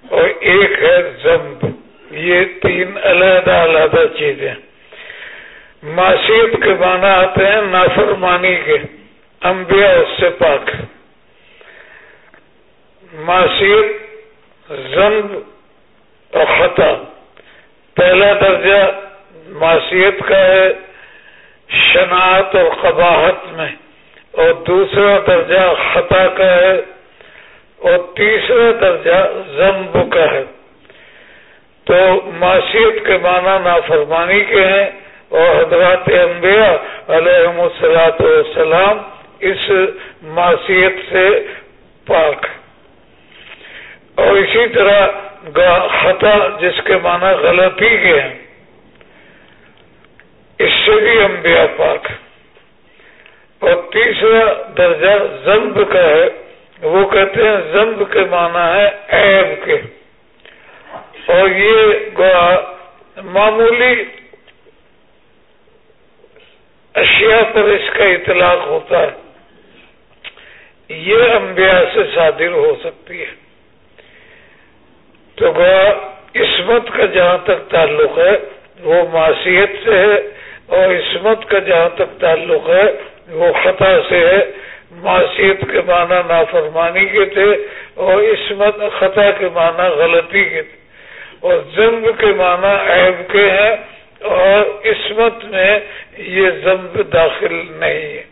اور ایک ہے ضمب یہ تین علیحدہ علیحدہ چیزیں۔ معاشیت کے معنی آتے ہیں نافرمانی کے، انبیاء اس سے پاک۔ معاشیت ضمب اور خطا۔ پہلا درجہ معاشیت کا ہے شناعت اور قباحت میں، اور دوسرا درجہ خطا کا ہے، اور تیسرا درجہ ضمب کا ہے۔ تو معاشیت کے معنی نافرمانی کے ہیں، اور حضرات انبیاء علیہ السلاۃ والسلام اس معاشیت سے پاک اور اسی طرح خطا جس کے معنی غلطی کے ہیں، اس سے بھی انبیاء پاک۔ اور تیسرا درجہ زمب کا ہے، وہ کہتے ہیں زمب کے معنی ہے عیب کے۔ اور یہ معمولی اشیاء پر اس کا اطلاق ہوتا ہے۔ یہ انبیاء سے صادر ہو سکتی ہے۔ تو گوا عصمت کا جہاں تک تعلق ہے، وہ معاشیت سے ہے اور عصمت کا جہاں تک تعلق ہے، وہ خطا سے ہے۔ معاشیت کے معنی نافرمانی کے تھے اور عصمت خطا کے معنی غلطی کے تھے۔ اور ضمب کے معنی عیب کے ہیں اور عصمت میں یہ ضمب داخل نہیں ہے۔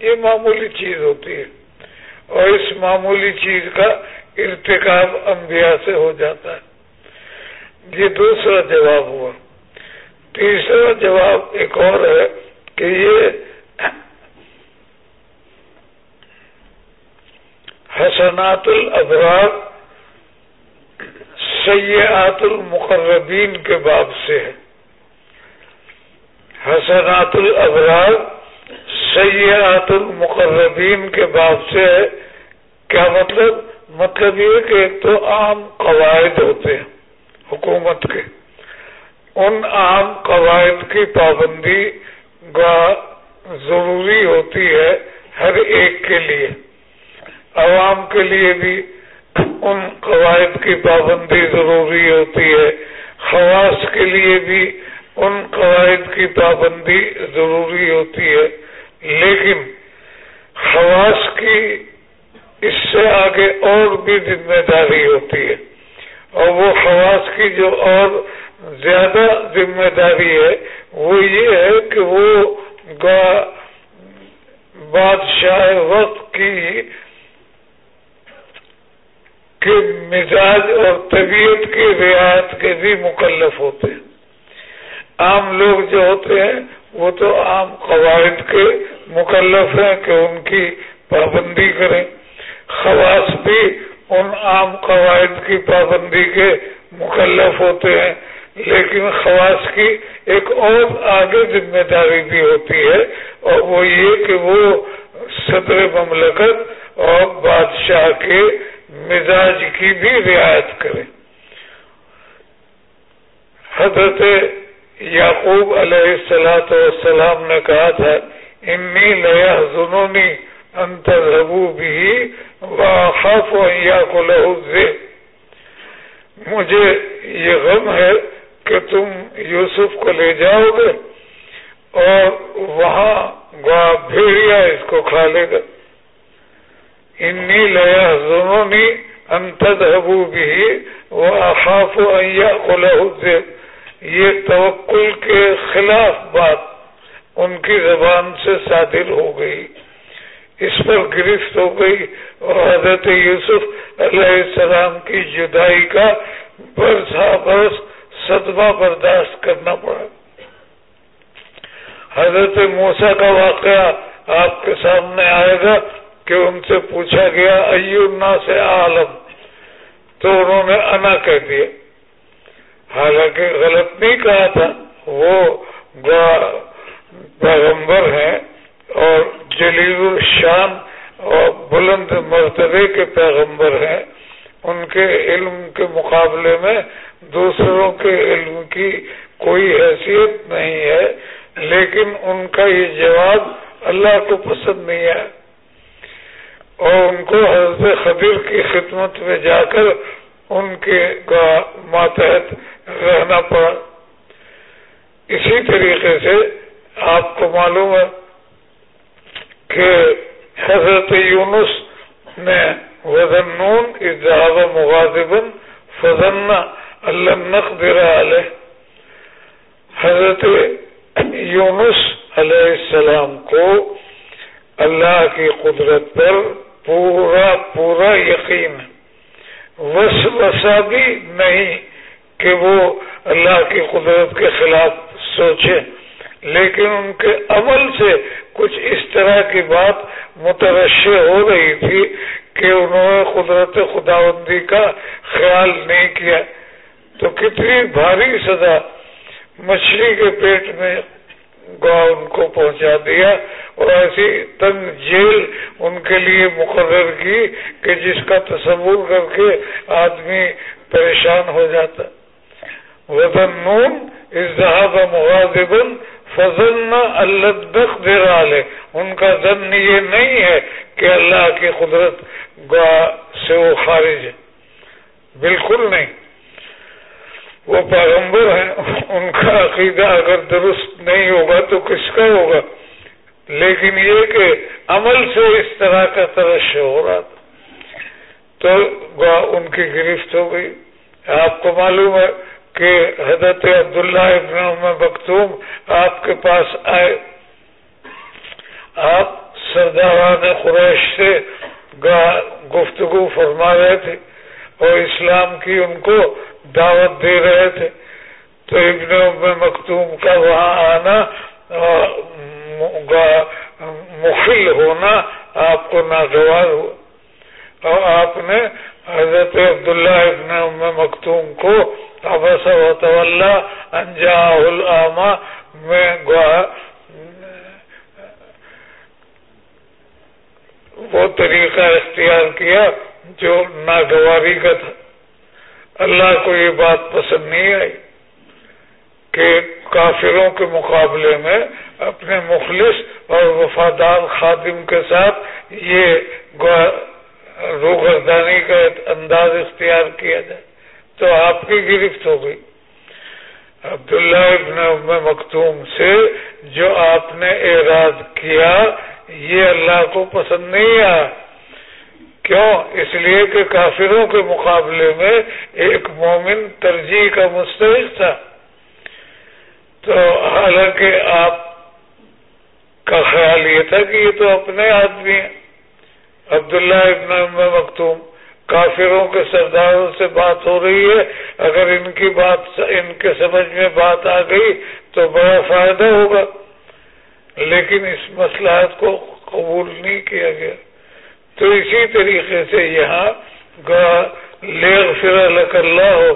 یہ معمولی چیز ہوتی ہے۔ اور اس معمولی چیز کا ارتکاب انبیاء سے ہو جاتا ہے۔ یہ دوسرا جواب ہوا۔ تیسرا جواب ایک اور ہے کہ یہ حسنات الابرار سیاحت المقربین کے باب سے ہے۔ حسنات الابرار سیاحت المقربین کے باب سے ہے۔ کیا مطلب؟ مطلب یہ کہ ایک تو عام قواعد ہوتے ہیں حکومت کے۔ ان عام قواعد کی پابندی ضروری ہوتی ہے ہر ایک کے لیے۔ عوام کے لیے بھی ان قواعد کی پابندی ضروری ہوتی ہے۔ خواص کے لیے بھی ان قواعد کی پابندی ضروری ہوتی ہے۔ لیکن خواص کی اس سے آگے اور بھی ذمہ داری ہوتی ہے۔ اور وہ خواص کی جو اور زیادہ ذمہ داری ہے، وہ یہ ہے کہ وہ بادشاہ وقت کی کے مزاج اور طبیعت کی رعایت کے بھی مکلف ہوتے ہیں۔ عام لوگ جو ہوتے ہیں، وہ تو عام قواعد کے مکلف ہیں کہ ان کی پابندی کریں۔ خواص بھی ان عام قواعد کی پابندی کے مکلف ہوتے ہیں۔ لیکن خواص کی ایک اور آگے ذمہ داری بھی ہوتی ہے، اور وہ یہ کہ وہ صدر مملکت اور بادشاہ کے مزاج کی بھی رعایت کرے حضرت یعقوب علیہ السلاۃ والسلام نے کہا تھا، انی لیا ضنونی انتظبو بھی خوف کو لہو مجھے یہ غم ہے کہ تم یوسف کو لے جاؤ گے اور وہاں گوا بھیڑیا اس کو کھا لے گا. انی لیا زنونی انتظبو بھی وہ اخاف کو لہو یہ توکل کے خلاف بات ان کی زبان سے صادر ہو گئی. اس پر گرفت ہو گئی اور حضرت یوسف علیہ السلام کی جدائی کا برسا برس صدمہ برداشت کرنا پڑا۔ حضرت موسا کا واقعہ آپ کے سامنے آئے گا کہ ان سے پوچھا گیا ایونا سے عالم تو انہوں نے انا کہہ دیا۔ حالانکہ غلط نہیں کہا تھا، وہ پیغمبر ہیں۔ اور جلیل الشان اور بلند مرتبے کے پیغمبر ہیں، ان کے علم کے مقابلے میں دوسروں کے علم کی کوئی حیثیت نہیں ہے، لیکن ان کا یہ جواب اللہ کو پسند نہیں ہے۔ اور ان کو حضرت خبیر کی خدمت میں جا کر ان کے ماتحت رہنا پڑا۔ اسی طریقے سے آپ کو معلوم ہے کہ حضرت یونس نے وزنون اجاب مغازبن فضن اللہ نقدر علیہ حضرت یونس علیہ السلام کو اللہ کی قدرت پر پورا پورا یقین۔ وس وسا بھی نہیں کہ وہ اللہ کی قدرت کے خلاف سوچے، لیکن ان کے عمل سے کچھ اس طرح کی بات مترشع ہو رہی تھی کہ انہوں نے قدرت خداوندی کا خیال نہیں کیا۔ تو کتنی بھاری سزا مچھلی کے پیٹ میں گوا ان کو پہنچا دیا اور ایسی تنگ جیل ان کے لیے مقرر کی کہ جس کا تصور کر کے آدمی پریشان ہو جاتا۔ وزن نون اظہاب مغازبن فضل اللہ ان کا ذن یہ نہیں ہے کہ اللہ کی قدرت سے وہ خارج ہے۔ بالکل نہیں۔ وہ پیغمبر ہیں، ان کا عقیدہ اگر درست نہیں ہوگا تو کس کا ہوگا؟ لیکن یہ کہ عمل سے اس طرح کا ترش ہو رہا تھا۔ تو ان کی گرفت ہو گئی۔ آپ کو معلوم ہے کہ حضرت عبداللہ ابن مختوم آپ کے پاس آئے۔ آپ سرداران قریش سے گفتگو فرما رہے تھے اور اسلام کی ان کو دعوت دے رہے تھے۔ تو ابن ام کا وہاں آنا مخل ہونا آپ کو ناگوار ہوا۔ اور آپ نے حضرت عبداللہ ابن ام کو ابس و انجا العما میں گوا وہ طریقہ اختیار کیا جو ناگواری کا تھا۔ اللہ کو یہ بات پسند نہیں آئی کہ کافروں کے مقابلے میں اپنے مخلص اور وفادار خادم کے ساتھ یہ روگردانی کا انداز اختیار کیا جائے۔ تو آپ کی گرفت ہو گئی۔ عبداللہ ابن ام مختوم سے جو آپ نے اعراض کیا، یہ اللہ کو پسند نہیں آیا۔ کیوں؟ اس لیے کہ کافروں کے مقابلے میں ایک مومن ترجیح کا مستحق تھا۔ تو حالانکہ آپ کا خیال یہ تھا کہ یہ تو اپنے آدمی ہیں۔ عبداللہ ابن ام مختوم کافروں کے سرداروں سے بات ہو رہی ہے۔ اگر ان کی بات ان کے سمجھ میں بات آ گئی تو بڑا فائدہ ہوگا۔ لیکن اس مسئلہ کو قبول نہیں کیا گیا۔ تو اسی طریقے سے یہاں فر اللہ ہو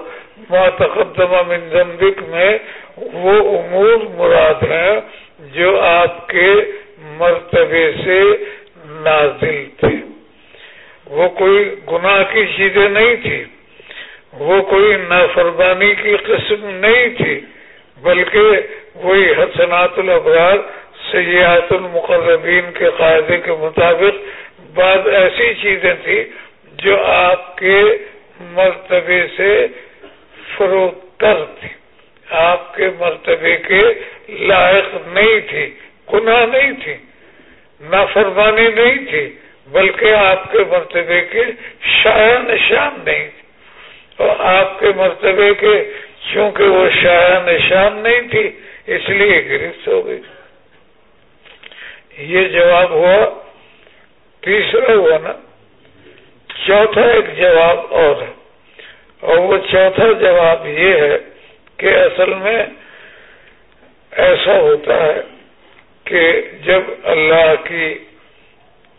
ماتقدمہ من ذنبک میں وہ امور مراد ہیں جو آپ کے مرتبے سے نازل تھے۔ وہ کوئی گناہ کی چیزیں نہیں تھی، وہ کوئی نافرمانی کی قسم نہیں تھی، بلکہ وہی حسنات الابرار سیاحت المقربین کے قاعدے کے مطابق بعض ایسی چیزیں تھی جو آپ کے مرتبے سے فروتر تھی آپ کے مرتبے کے لائق نہیں تھی گناہ نہیں تھی نافرمانی نہیں تھی۔ بلکہ آپ کے مرتبے کے شاع نشان نہیں۔ تھی اور آپ کے مرتبے کے چونکہ وہ شاع نشان نہیں تھی، اس لیے گرفت ہو گئی۔ یہ جواب ہوا، تیسرا ہوا نا۔ چوتھا ایک جواب اور ہے۔ اور وہ چوتھا جواب یہ ہے کہ اصل میں ایسا ہوتا ہے کہ جب اللہ کی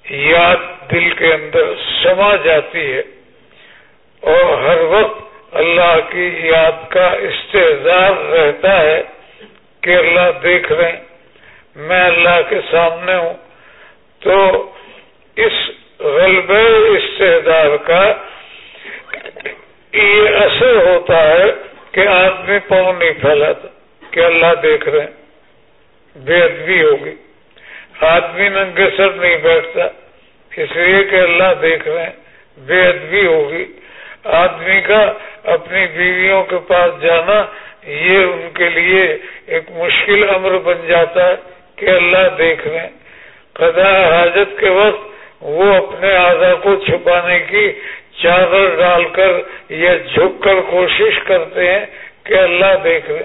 یاد دل کے اندر سما جاتی ہے اور ہر وقت اللہ کی یاد کا استحصال رہتا ہے کہ اللہ دیکھ رہے ہیں میں اللہ کے سامنے ہوں۔ تو اس غلب استحدار کا یہ اثر ہوتا ہے کہ آدمی پاؤں نہیں پھیلاتا کہ اللہ دیکھ رہے ہیں بے ادبی ہوگی۔ آدمی ننگے سر نہیں بیٹھتا، اس لیے کہ اللہ دیکھ رہے ہیں، بے ادبی ہوگی۔ آدمی کا اپنی بیویوں کے پاس جانا، یہ ان کے لیے ایک مشکل امر بن جاتا ہے کہ اللہ دیکھ رہے ہیں۔ قضاء حاجت کے وقت وہ اپنے آزا کو چھپانے کی چادر ڈال کر یا جھک کر کوشش کرتے ہیں کہ اللہ دیکھ رہے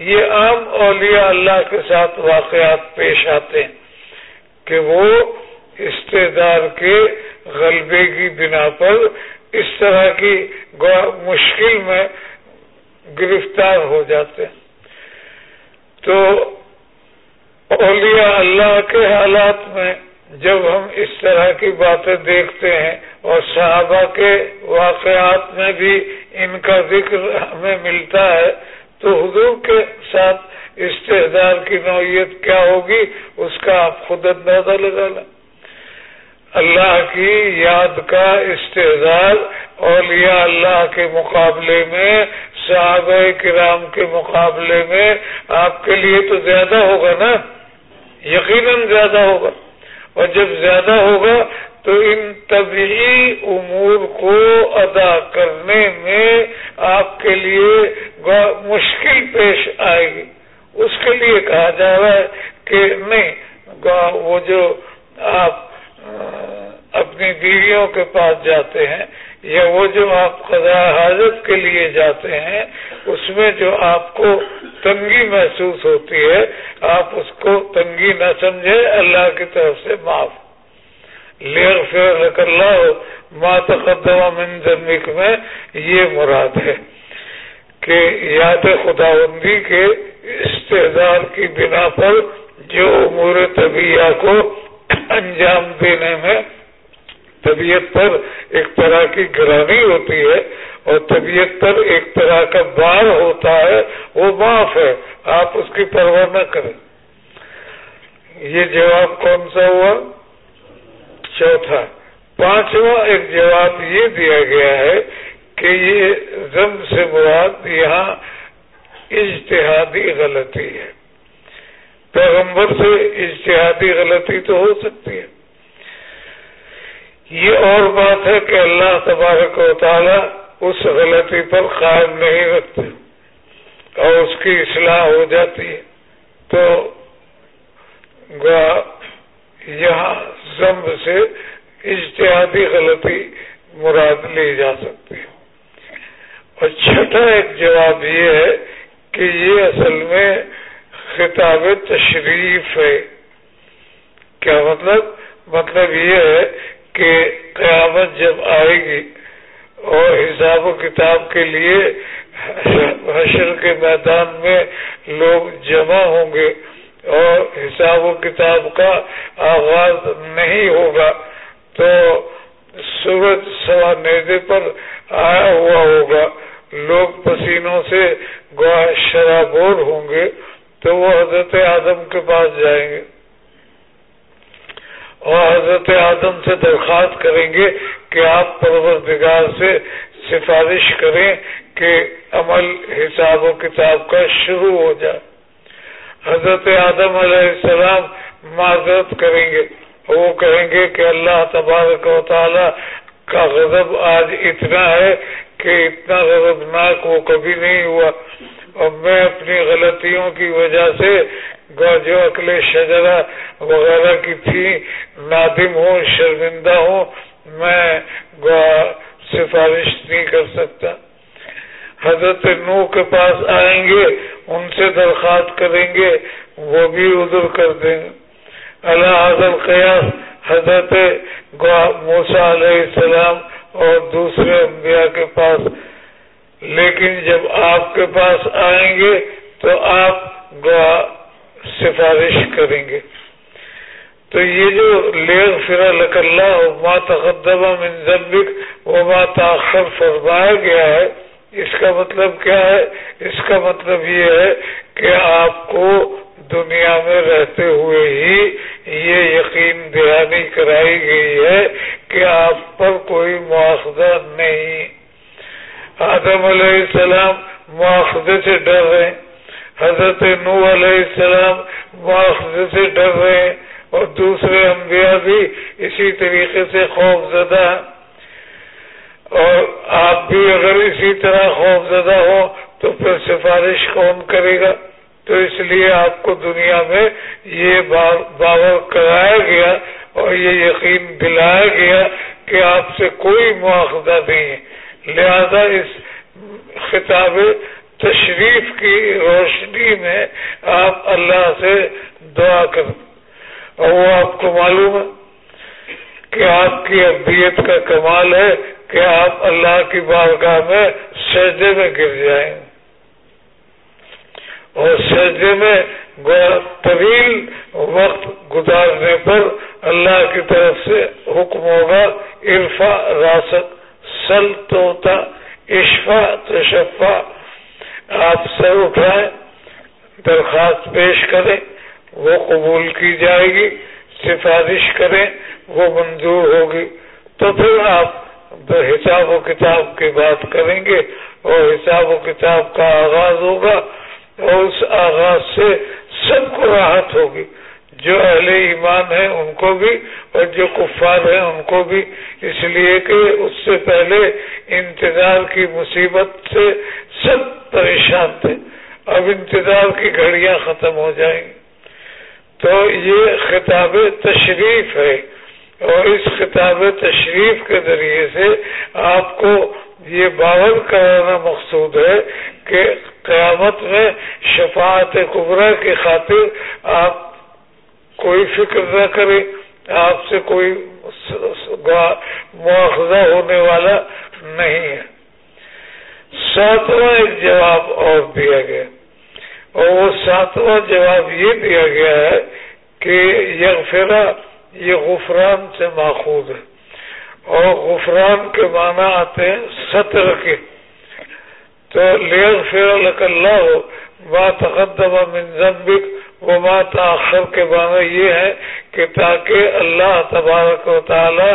یہ عام اولیاء اللہ کے ساتھ واقعات پیش آتے ہیں کہ وہ استدار کے غلبے کی بنا پر اس طرح کی مشکل میں گرفتار ہو جاتے ہیں۔ تو اولیاء اللہ کے حالات میں جب ہم اس طرح کی باتیں دیکھتے ہیں اور صحابہ کے واقعات میں بھی ان کا ذکر ہمیں ملتا ہے تو حضور کے ساتھ استحدار کی نوعیت کیا ہوگی؟ اس کا آپ خود اندازہ لگا لیں۔ اللہ کی یاد کا استحدار اولیاء اللہ کے مقابلے میں، صحابہ کرام کے مقابلے میں آپ کے لیے تو زیادہ ہوگا نا؟ یقیناً زیادہ ہوگا۔ اور جب زیادہ ہوگا تو ان طبی امور کو ادا کرنے میں آپ کے لیے مشکل پیش آئے گی۔ اس کے لیے کہا جا رہا ہے کہ نہیں وہ جو آپ اپنی بیویوں کے پاس جاتے ہیں یا وہ جو آپ خدا حاضر کے لیے جاتے ہیں، اس میں جو آپ کو تنگی محسوس ہوتی ہے، آپ اس کو تنگی نہ سمجھے اللہ کی طرف سے معاف۔ لیر فیر کر لاؤ ماں تقدمہ من ذنبک میں یہ مراد ہے کہ یاد خدا بندی کے استعداد کی بنا پر جو امور طبیعہ کو انجام دینے میں طبیعت پر ایک طرح کی گرانی ہوتی ہے اور طبیعت پر ایک طرح کا بار ہوتا ہے، وہ معاف ہے۔ آپ اس کی پرواہ نہ کریں۔ یہ جواب کون سا ہوا؟ چوتھا۔ پانچواں ایک جواب یہ دیا گیا ہے کہ یہ زم سے مراد یہاں اجتہادی غلطی ہے۔ پیغمبر سے اجتہادی غلطی تو ہو سکتی ہے۔ یہ اور بات ہے کہ اللہ تبارک و تعالی اس غلطی پر قائم نہیں رکھتے اور اس کی اصلاح ہو جاتی ہے۔ تو یہاں زمب سے اجتہادی غلطی مراد لی جا سکتی ہے۔ اور چھٹا ایک جواب یہ ہے کہ یہ اصل میں خطاب تشریف ہے۔ کیا مطلب؟ مطلب یہ ہے کہ قیامت جب آئے گی اور حساب و کتاب کے لیے حشر کے میدان میں لوگ جمع ہوں گے اور حساب و کتاب کا آغاز نہیں ہوگا، تو سورج سوا نیزے پر آیا ہوا ہوگا۔ لوگ پسینوں سے شرابور ہوں گے، تو وہ حضرت آدم کے پاس جائیں گے۔ اور حضرت آدم سے درخواست کریں گے کہ آپ پروردگار سے سفارش کریں کہ عمل حساب و کتاب کا شروع ہو جائے۔ حضرت آدم علیہ السلام معذرت کریں گے۔ وہ کہیں گے کہ اللہ تبارک و تعالی کا غضب آج اتنا ہے کہ اتنا غضبناک وہ کبھی نہیں ہوا۔ اور میں اپنی غلطیوں کی وجہ سے جو اکلے شجرا وغیرہ کی تھی، نادم ہوں، شرمندہ ہوں، میں سفارش نہیں کر سکتا۔ حضرت نو کے پاس آئیں گے، ان سے درخواست کریں گے، وہ بھی ادھر کر دیں۔ گے اللہ حضرت قیاس حضرت موسا علیہ السلام اور دوسرے انبیاء کے پاس۔ لیکن جب آپ کے پاس آئیں گے تو آپ سفارش کریں گے۔ تو یہ جو لیغ فر اللہ ما تقدمہ من ذنبک وما تاخر فرمایا گیا ہے، اس کا مطلب کیا ہے؟ اس کا مطلب یہ ہے کہ آپ کو دنیا میں رہتے ہوئے ہی یہ یقین دہانی کرائی گئی ہے کہ آپ پر کوئی مواخذہ نہیں۔ آدم علیہ السلام مواخذے سے ڈر رہے۔ حضرت نو علیہ السلام مواخذے سے ڈر رہے ہیں اور دوسرے انبیاء بھی اسی طریقے سے خوف زدہ اور آپ بھی اگر اسی طرح خوف زدہ ہو تو پھر سفارش کون کرے گا؟ تو اس لیے آپ کو دنیا میں یہ باور کرایا گیا اور یہ یقین دلایا گیا کہ آپ سے کوئی مواخذہ نہیں ہے۔ لہذا اس خطاب تشریف کی روشنی میں آپ اللہ سے دعا کر اور وہ آپ کو معلوم ہے کہ آپ کی ابیت کا کمال ہے کہ آپ اللہ کی بارگاہ میں سجدے میں گر جائیں۔ اور سجدے میں طویل وقت گزارنے پر اللہ کی طرف سے حکم ہوگا عرفا راست سل توتا اشفا تشفا آپ سے اٹھائیں، درخواست پیش کریں، وہ قبول کی جائے گی، سفارش کریں، وہ منظور ہوگی۔ تو پھر آپ حساب و کتاب کی بات کریں گے اور حساب و کتاب کا آغاز ہوگا اور اس آغاز سے سب کو راحت ہوگی۔ جو اہل ایمان ہیں ان کو بھی اور جو کفار ہیں ان کو بھی۔ اس لیے کہ اس سے پہلے انتظار کی مصیبت سے سب پریشان تھے۔ اب انتظار کی گھڑیاں ختم ہو جائیں۔ گی تو یہ خطاب تشریف ہے۔ اور اس خطاب تشریف کے ذریعے سے آپ کو یہ باور کرانا مقصود ہے کہ قیامت میں شفاعت قبرا کی خاطر آپ کوئی فکر نہ کریں آپ سے کوئی مواخذہ ہونے والا نہیں ہے۔ ساتواں ایک جواب اور دیا گیا۔ اور وہ ساتواں جواب یہ دیا گیا ہے کہ یغفرہ یہ غفران سے ماخوذ ہے۔ اور غفران کے معنی آتے ہیں سطر کے۔ تو لک اللہ ہو ما تقدم من ذنبک وہ ما تاخر کے معنی یہ ہے کہ تاکہ اللہ تبارک و تعالی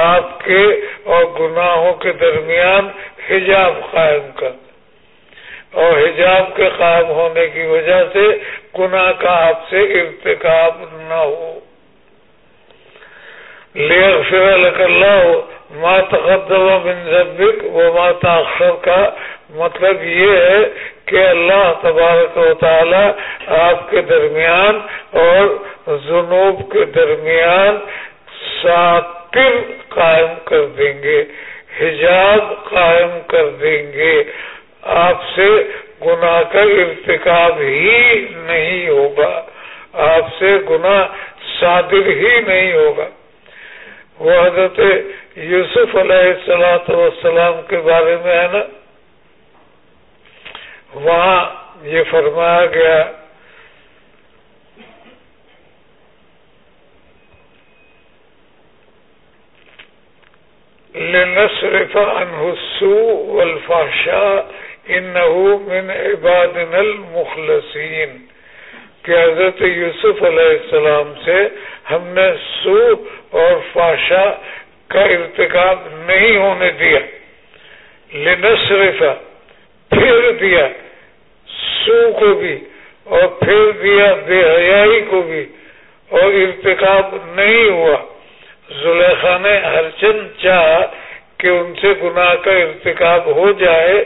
آپ کے اور گناہوں کے درمیان حجاب قائم کر اور حجاب کے قائم ہونے کی وجہ سے گناہ کا آپ سے ارتکاب نہ ہو۔ اللہ ما تقدم من ذنبک و ما تاخر کا مطلب یہ ہے کہ اللہ تبارک و تعالی آپ کے درمیان اور جنوب کے درمیان ساتر قائم کر دیں گے، حجاب قائم کر دیں گے۔ آپ سے گناہ کا ارتکاب ہی نہیں ہوگا، آپ سے گناہ صادر ہی نہیں ہوگا۔ وہ حضرت یوسف علیہ السلاۃ والسلام کے بارے میں ہے نا؟ وہاں یہ فرمایا گیا لنصرف عنه السوء والفحشاء من عبادنا المخلصین کہ حضرت یوسف علیہ السلام سے ہم نے سو اور فاشا کا ارتکاب نہیں ہونے دیا۔ لنصرف پھر دیا سو کو بھی اور پھر دیا بے حیائی کو بھی اور ارتکاب نہیں ہوا۔ زلیخا نے ہر چند چاہ کہ ان سے گناہ کا ارتکاب ہو جائے،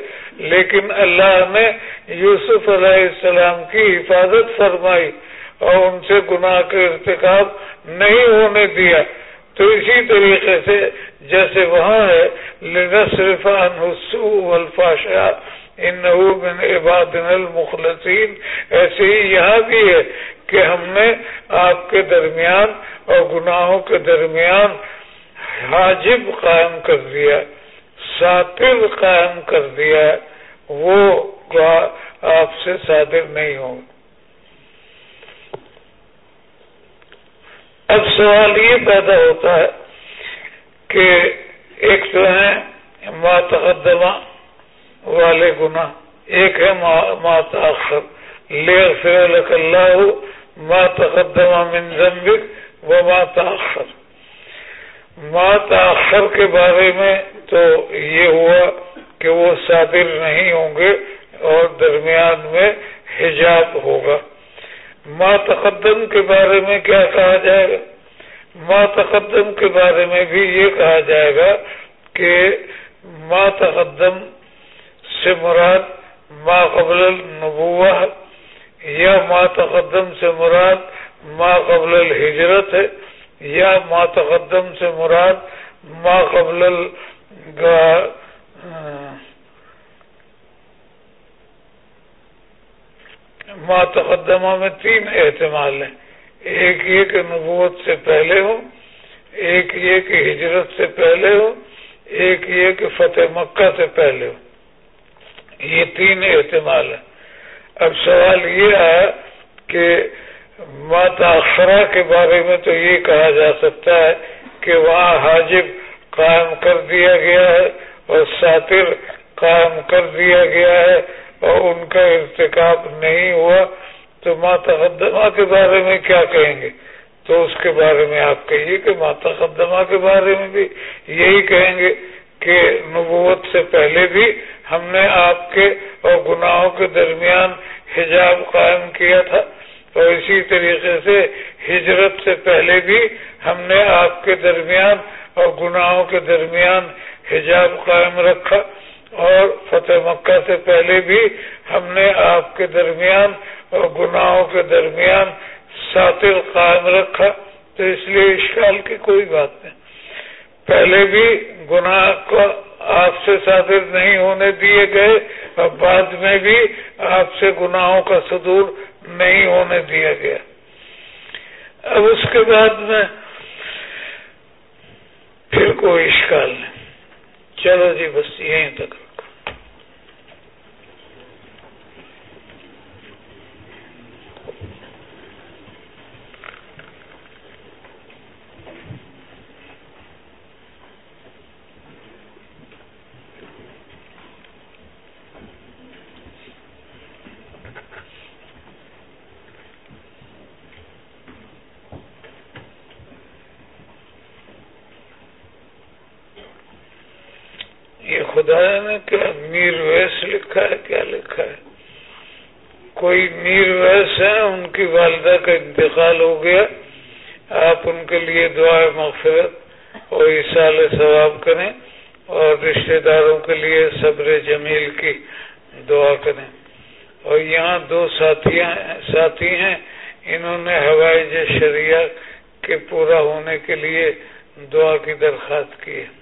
لیکن اللہ نے یوسف علیہ السلام کی حفاظت فرمائی اور ان سے گناہ کا ارتکاب نہیں ہونے دیا۔ تو اسی طریقے سے جیسے وہاں ہے صرف الفاشا ان عباد المخلصین۔ ایسے ہی یہاں بھی ہے کہ ہم نے آپ کے درمیان اور گناہوں کے درمیان حاجب قائم کر دیا ساتر قائم کر دیا وہ آپ سے صادر نہیں ہوں۔ اب سوال یہ پیدا ہوتا ہے کہ ایک تو ہے ما تقدمہ۔ والے گناہ۔ ایک ہے ما تاخر لیغفر لک اللہ ما تقدمہ من ذنبک و ما تاخر ما تاخر کے بارے میں تو یہ ہوا کہ وہ صادر نہیں ہوں گے اور درمیان میں حجاب ہوگا۔ ما تقدم کے بارے میں کیا کہا جائے گا؟ ما تقدم کے بارے میں بھی یہ کہا جائے گا کہ ما تقدم سے مراد ما قبل النبوہ یا ما تقدم سے مراد ما قبل الحجرت ہے یا ما تقدم سے مراد ما قبل ما تقدمہ میں تین احتمال ہیں۔ ایک یہ کہ نبوت سے پہلے ہو ایک یہ کہ ہجرت سے پہلے ہو ایک یہ کہ فتح مکہ سے پہلے ہو یہ تین احتمال ہیں اب سوال یہ ہے کہ ماتاخرہ کے بارے میں تو یہ کہا جا سکتا ہے کہ وہاں حاجب قائم کر دیا گیا ہے اور ساتر قائم کر دیا گیا ہے اور ان کا ارتکاب نہیں ہوا۔ تو ماتا قدمہ کے بارے میں کیا کہیں گے؟ تو اس کے بارے میں آپ کہیے کہ ماتا قدمہ کے بارے میں بھی یہی کہیں گے۔ کہ نبوت سے پہلے بھی ہم نے آپ کے اور گناہوں کے درمیان حجاب قائم کیا تھا۔ اور اسی طریقے سے ہجرت سے پہلے بھی ہم نے آپ کے درمیان اور گناہوں کے درمیان حجاب قائم رکھا۔ اور فتح مکہ سے پہلے بھی ہم نے آپ کے درمیان اور گناہوں کے درمیان ساتر قائم رکھا۔ تو اس لیے اشکال کی کوئی بات نہیں۔ پہلے بھی گناہ کو آپ سے صادر نہیں ہونے دیے گئے، اور بعد میں بھی آپ سے گناہوں کا صدور نہیں ہونے دیا گیا۔ اب اس کے بعد میں پھر کوئی اشکال نہیں۔ چلو جی بس یہیں تک خدا نے کیا میر ویس لکھا ہے کیا لکھا ہے کوئی میر ویس ہے ان کی والدہ کا انتقال ہو گیا، آپ ان کے لیے دعا مغفرت اور اشال ثواب کریں اور رشتہ داروں کے لیے صبر جمیل کی دعا کریں۔ اور یہاں دو ساتھی ہیں، انہوں نے ہوائی شریعہ کے پورا ہونے کے لیے دعا کی درخواست کی ہے۔